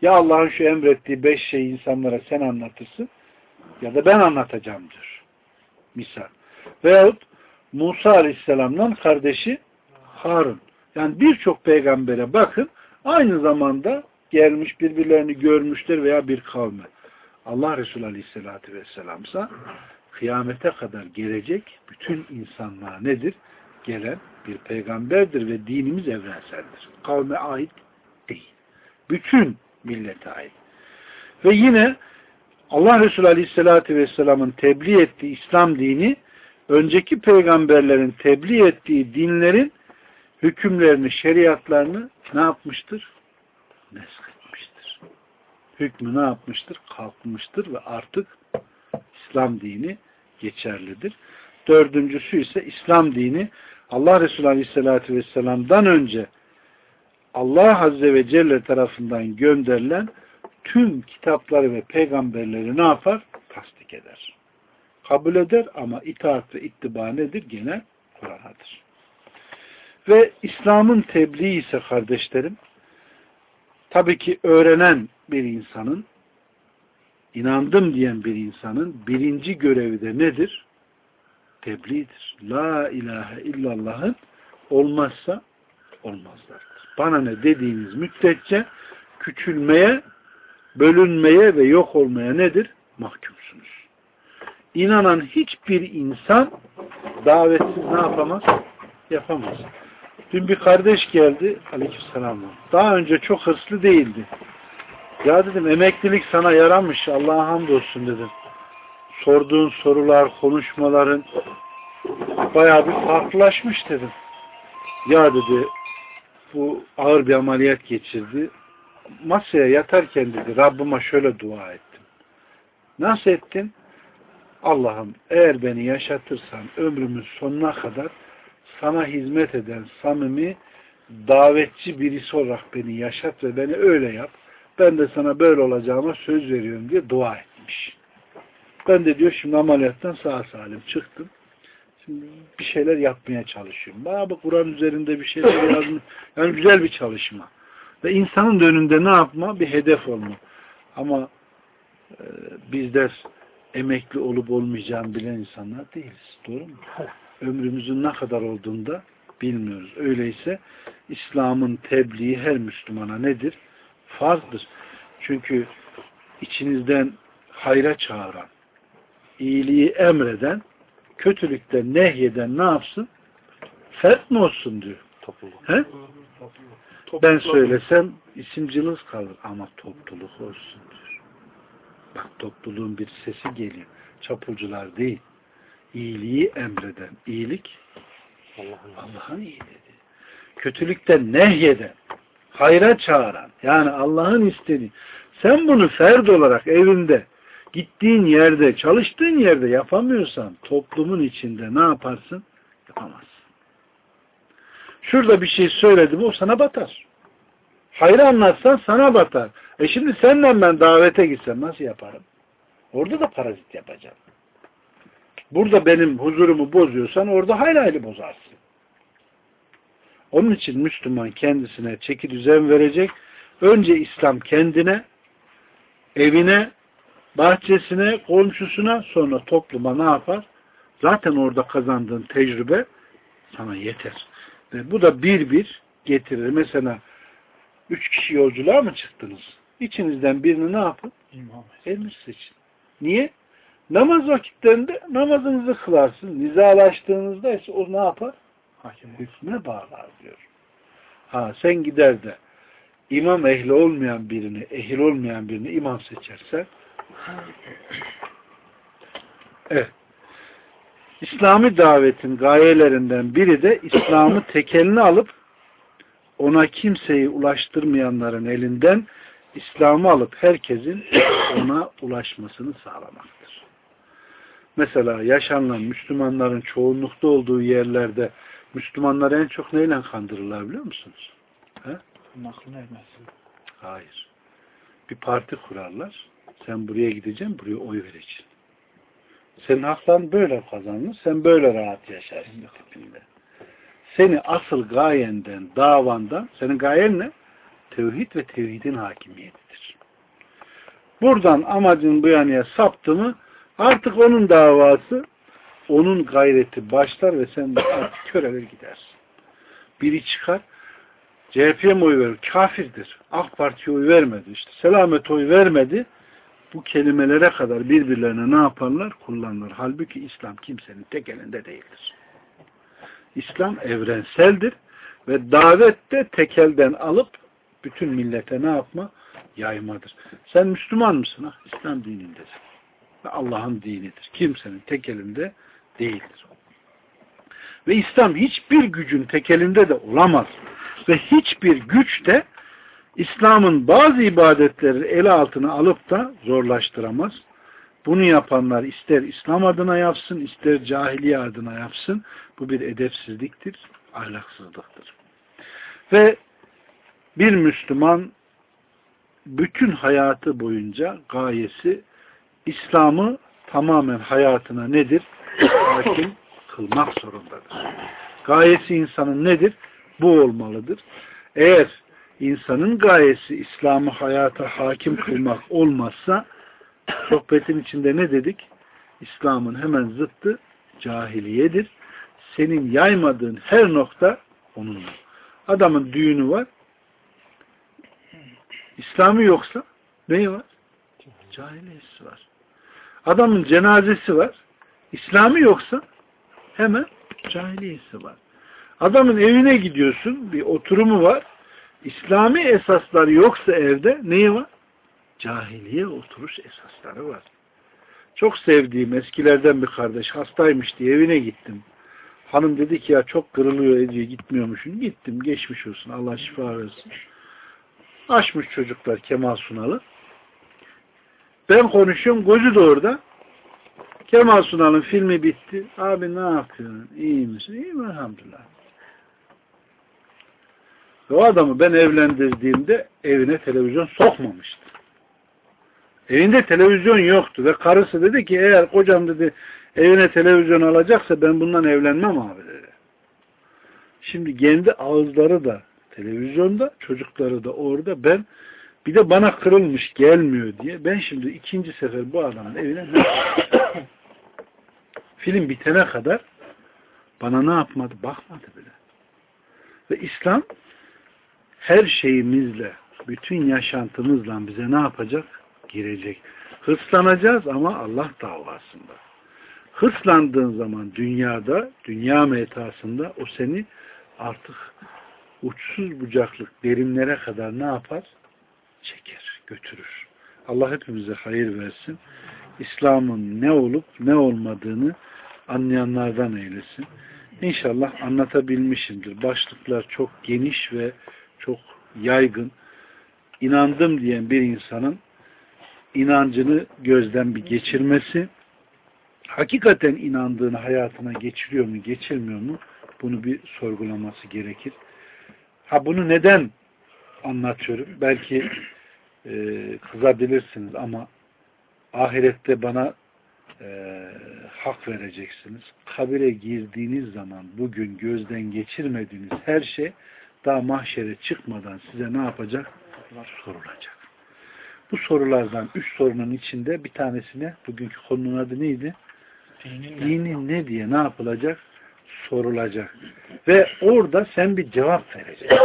ya Allah'ın şu emrettiği beş şeyi insanlara sen anlatırsın ya da ben anlatacağım. Misal. Veyahut Musa Aleyhisselam'dan kardeşi Harun. Yani birçok peygambere bakın aynı zamanda gelmiş birbirlerini görmüşler veya bir kavme. Allah Resulü Aleyhisselatü Vesselam ise kıyamete kadar gelecek bütün insanlığa nedir? Gelen bir peygamberdir ve dinimiz evrenseldir. Kavme ait değil. Bütün millete ait. Ve yine Allah Resulü Aleyhisselatü Vesselam'ın tebliğ ettiği İslam dini önceki peygamberlerin tebliğ ettiği dinlerin hükümlerini, şeriatlarını ne yapmıştır? Nesketmiştir. Hükmü ne yapmıştır? Kalkmıştır ve artık İslam dini geçerlidir. Dördüncüsü ise İslam dini Allah Resulü Aleyhisselatü Vesselam'dan önce Allah Azze ve Celle tarafından gönderilen tüm kitapları ve peygamberleri ne yapar? Tasdik eder. Kabul eder ama itaat ve ittiba nedir? Gene Kur'an'adır. Ve İslam'ın tebliği ise kardeşlerim, tabii ki öğrenen bir insanın, inandım diyen bir insanın birinci görevi de nedir? Tebliğdir. La ilahe illallah'ın olmazsa olmazlardır. Bana ne dediğiniz müddetçe küçülmeye, bölünmeye ve yok olmaya nedir? Mahkumsunuz. İnanan hiçbir insan davetsiz ne yapamaz? Yapamaz. Dün bir kardeş geldi. Aleykümselam. Daha önce çok hırslı değildi. Ya dedim emeklilik sana yaramış. Allah'a hamdolsun dedim. Sorduğun sorular, konuşmaların bayağı bir farklılaşmış dedim. Ya dedi bu ağır bir ameliyat geçirdi. Masaya yatarken dedi Rabbime şöyle dua ettim. Nasıl ettin? Allah'ım eğer beni yaşatırsan ömrümün sonuna kadar sana hizmet eden samimi davetçi birisi olarak beni yaşat ve beni öyle yap. Ben de sana böyle olacağıma söz veriyorum diye dua etmiş. Ben de diyor şimdi ameliyattan sağ salim çıktım. Bir şeyler yapmaya çalışıyorum. Bana bak Kur'an üzerinde bir şeyler yazmış. Yani güzel bir çalışma. Ve insanın önünde ne yapma? Bir hedef olma. Ama e, bizler emekli olup olmayacağını bilen insanlar değiliz. Doğru mu? Ömrümüzün ne kadar olduğunu da bilmiyoruz. Öyleyse İslam'ın tebliği her Müslümana nedir? Farzdır. Çünkü içinizden hayra çağıran, iyiliği emreden, kötülükten nehyeden ne yapsın? Fert mi olsun diyor. Topluluk. He? Ben söylesem isimciliz kalır ama topluluk olsun diyor. Bak topluluğun bir sesi geliyor. Çapulcular değil. İyiliği emreden. iyilik Allah'ın iyiliği. Kötülükten nehyeden. Hayra çağıran. Yani Allah'ın istediği. Sen bunu ferd olarak evinde gittiğin yerde, çalıştığın yerde yapamıyorsan toplumun içinde ne yaparsın? Yapamazsın. Şurada bir şey söyledim o sana batar. Hayır anlatsan sana batar. E şimdi senden ben davete gitsem nasıl yaparım? Orada da parazit yapacağım. Burada benim huzurumu bozuyorsan orada hayli hayli bozarsın. Onun için Müslüman kendisine çeki düzen verecek. Önce İslam kendine, evine, bahçesine, komşusuna, sonra topluma ne yapar? Zaten orada kazandığın tecrübe sana yeter. Ve bu da bir bir getirir. Mesela üç kişi yolculuğa mı çıktınız? İçinizden birini ne yapın? Emir seçin. Niye? Namaz vakitlerinde namazınızı kılarsın. Nizalaştığınızda ise o ne yapar? Hakim hükmüne bağlar diyor. Ha sen gider de imam ehli olmayan birini, ehil olmayan birini imam seçersen evet. İslami davetin gayelerinden biri de İslam'ı tekeline alıp ona kimseyi ulaştırmayanların elinden İslam'ı alıp herkesin ona ulaşmasını sağlamaktır. Mesela yaşanılan Müslümanların çoğunlukta olduğu yerlerde Müslümanlar en çok neyle kandırırlar biliyor musunuz? He? Hayır. Bir parti kurarlar. Sen buraya gideceksin, buraya oy vereceksin. Senin hakların böyle kazanır, sen böyle rahat yaşarsın tipinde. Seni asıl gayenden, davandan, senin gayen ne? Tevhid ve tevhidin hakimiyetidir. Buradan amacın bu yanıya saptı mı artık onun davası onun gayreti başlar ve sen de artık köreler gidersin. Biri çıkar CHP'ye mi oy verir? Kafirdir. AK Parti'ye oy vermedi. İşte selamet oy vermedi. Bu kelimelere kadar birbirlerine ne yaparlar? Kullanırlar. Halbuki İslam kimsenin tek elinde değildir. İslam evrenseldir ve davette tekelden alıp bütün millete ne yapma? Yaymadır. Sen Müslüman mısın? Ha? İslam dinindesin. Ve Allah'ın dinidir. Kimsenin tek elinde değildir. Ve İslam hiçbir gücün tekelinde de olamaz. Ve hiçbir güç de İslam'ın bazı ibadetleri ele altına alıp da zorlaştıramaz. Bunu yapanlar ister İslam adına yapsın, ister cahiliye adına yapsın. Bu bir edepsizliktir, ahlaksızlıktır. Ve bir Müslüman bütün hayatı boyunca gayesi İslam'ı tamamen hayatına nedir? hakim kılmak zorundadır. Gayesi insanın nedir? Bu olmalıdır. Eğer insanın gayesi İslam'ı hayata hakim kılmak olmazsa sohbetin içinde ne dedik? İslam'ın hemen zıttı cahiliyedir. Senin yaymadığın her nokta onunla. Adamın düğünü var. İslam'ı yoksa neyi var? Cahiliyesi var. Adamın cenazesi var. İslam'ı yoksa hemen cahiliyesi var. Adamın evine gidiyorsun, bir oturumu var. İslami esaslar yoksa evde neyi var? Cahiliye oturuş esasları var. Çok sevdiğim eskilerden bir kardeş hastaymış diye evine gittim. Hanım dedi ki ya çok kırılıyor ediyor gitmiyormuşsun. Gittim geçmiş olsun Allah şifa versin. Açmış çocuklar Kemal Sunal'ı. Ben konuşuyorum gözü de orada. Kemal Sunal'ın filmi bitti. Abi ne yapıyorsun? İyi misin? İyiyim elhamdülillah. Ve o adamı ben evlendirdiğimde evine televizyon sokmamıştı. Evinde televizyon yoktu ve karısı dedi ki eğer kocam dedi evine televizyon alacaksa ben bundan evlenmem abi dedi. Şimdi kendi ağızları da televizyonda, çocukları da orada ben bir de bana kırılmış gelmiyor diye ben şimdi ikinci sefer bu adamın evine film bitene kadar bana ne yapmadı? Bakmadı bile. Ve İslam her şeyimizle, bütün yaşantımızla bize ne yapacak? Girecek. Hırslanacağız ama Allah davasında. Hırslandığın zaman dünyada, dünya metasında o seni artık uçsuz bucaklık derinlere kadar ne yapar? Çeker, götürür. Allah hepimize hayır versin. İslam'ın ne olup ne olmadığını anlayanlardan eylesin. İnşallah anlatabilmişimdir. Başlıklar çok geniş ve çok yaygın. İnandım diyen bir insanın inancını gözden bir geçirmesi, hakikaten inandığını hayatına geçiriyor mu, geçirmiyor mu bunu bir sorgulaması gerekir. Ha bunu neden anlatıyorum? Belki e, kızabilirsiniz ama ahirette bana e, hak vereceksiniz. Kabire girdiğiniz zaman bugün gözden geçirmediğiniz her şey daha mahşere çıkmadan size ne yapacak? Sorulacak. Bu sorulardan üç sorunun içinde bir tanesine bugünkü konunun adı neydi? Dinin ne diye ne yapılacak? Sorulacak. Ve orada sen bir cevap vereceksin.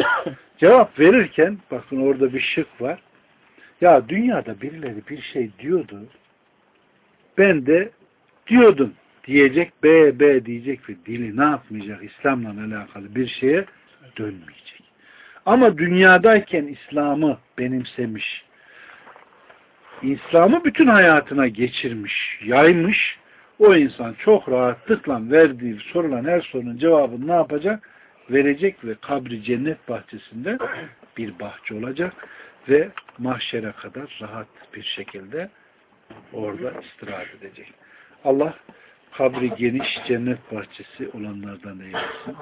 cevap verirken bakın orada bir şık var. Ya dünyada birileri bir şey diyordu. Ben de diyordum diyecek, B, B diyecek ve dili ne yapmayacak? İslam'la alakalı bir şeye dönmeyecek. Ama dünyadayken İslam'ı benimsemiş, İslam'ı bütün hayatına geçirmiş, yaymış, o insan çok rahatlıkla verdiği sorulan her sorunun cevabını ne yapacak? Verecek ve kabri cennet bahçesinde bir bahçe olacak ve mahşere kadar rahat bir şekilde orada istirahat edecek. Allah kabri geniş cennet bahçesi olanlardan eylesin.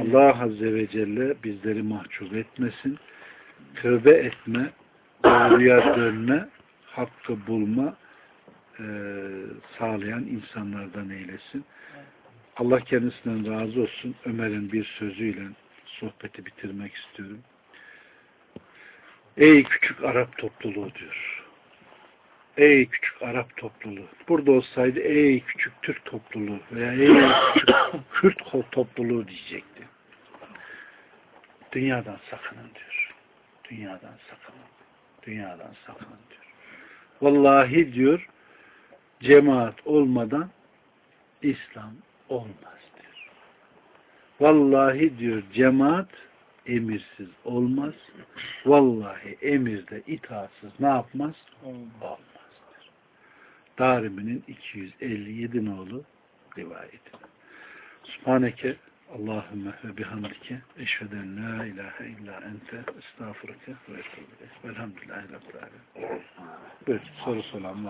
Allah Azze ve Celle bizleri mahcup etmesin. Tövbe etme, doğruya dönme, hakkı bulma e, sağlayan insanlardan eylesin. Allah kendisinden razı olsun. Ömer'in bir sözüyle sohbeti bitirmek istiyorum. Ey küçük Arap topluluğu diyor. Ey küçük Arap topluluğu. Burada olsaydı ey küçük Türk topluluğu veya ey küçük Kürt topluluğu diyecekti. Dünyadan sakının diyor. Dünyadan sakının. Dünyadan sakının diyor. Vallahi diyor cemaat olmadan İslam olmaz diyor. Vallahi diyor cemaat emirsiz olmaz. Vallahi emirde itaatsız ne yapmaz? Olmaz. Darimi'nin 257 nolu rivayeti. Subhaneke Allahümme ve bihamdike eşveden la ilahe illa ente estağfurike ve etûbü Velhamdülillahi Rabbil Alemin. Buyur soru soran var.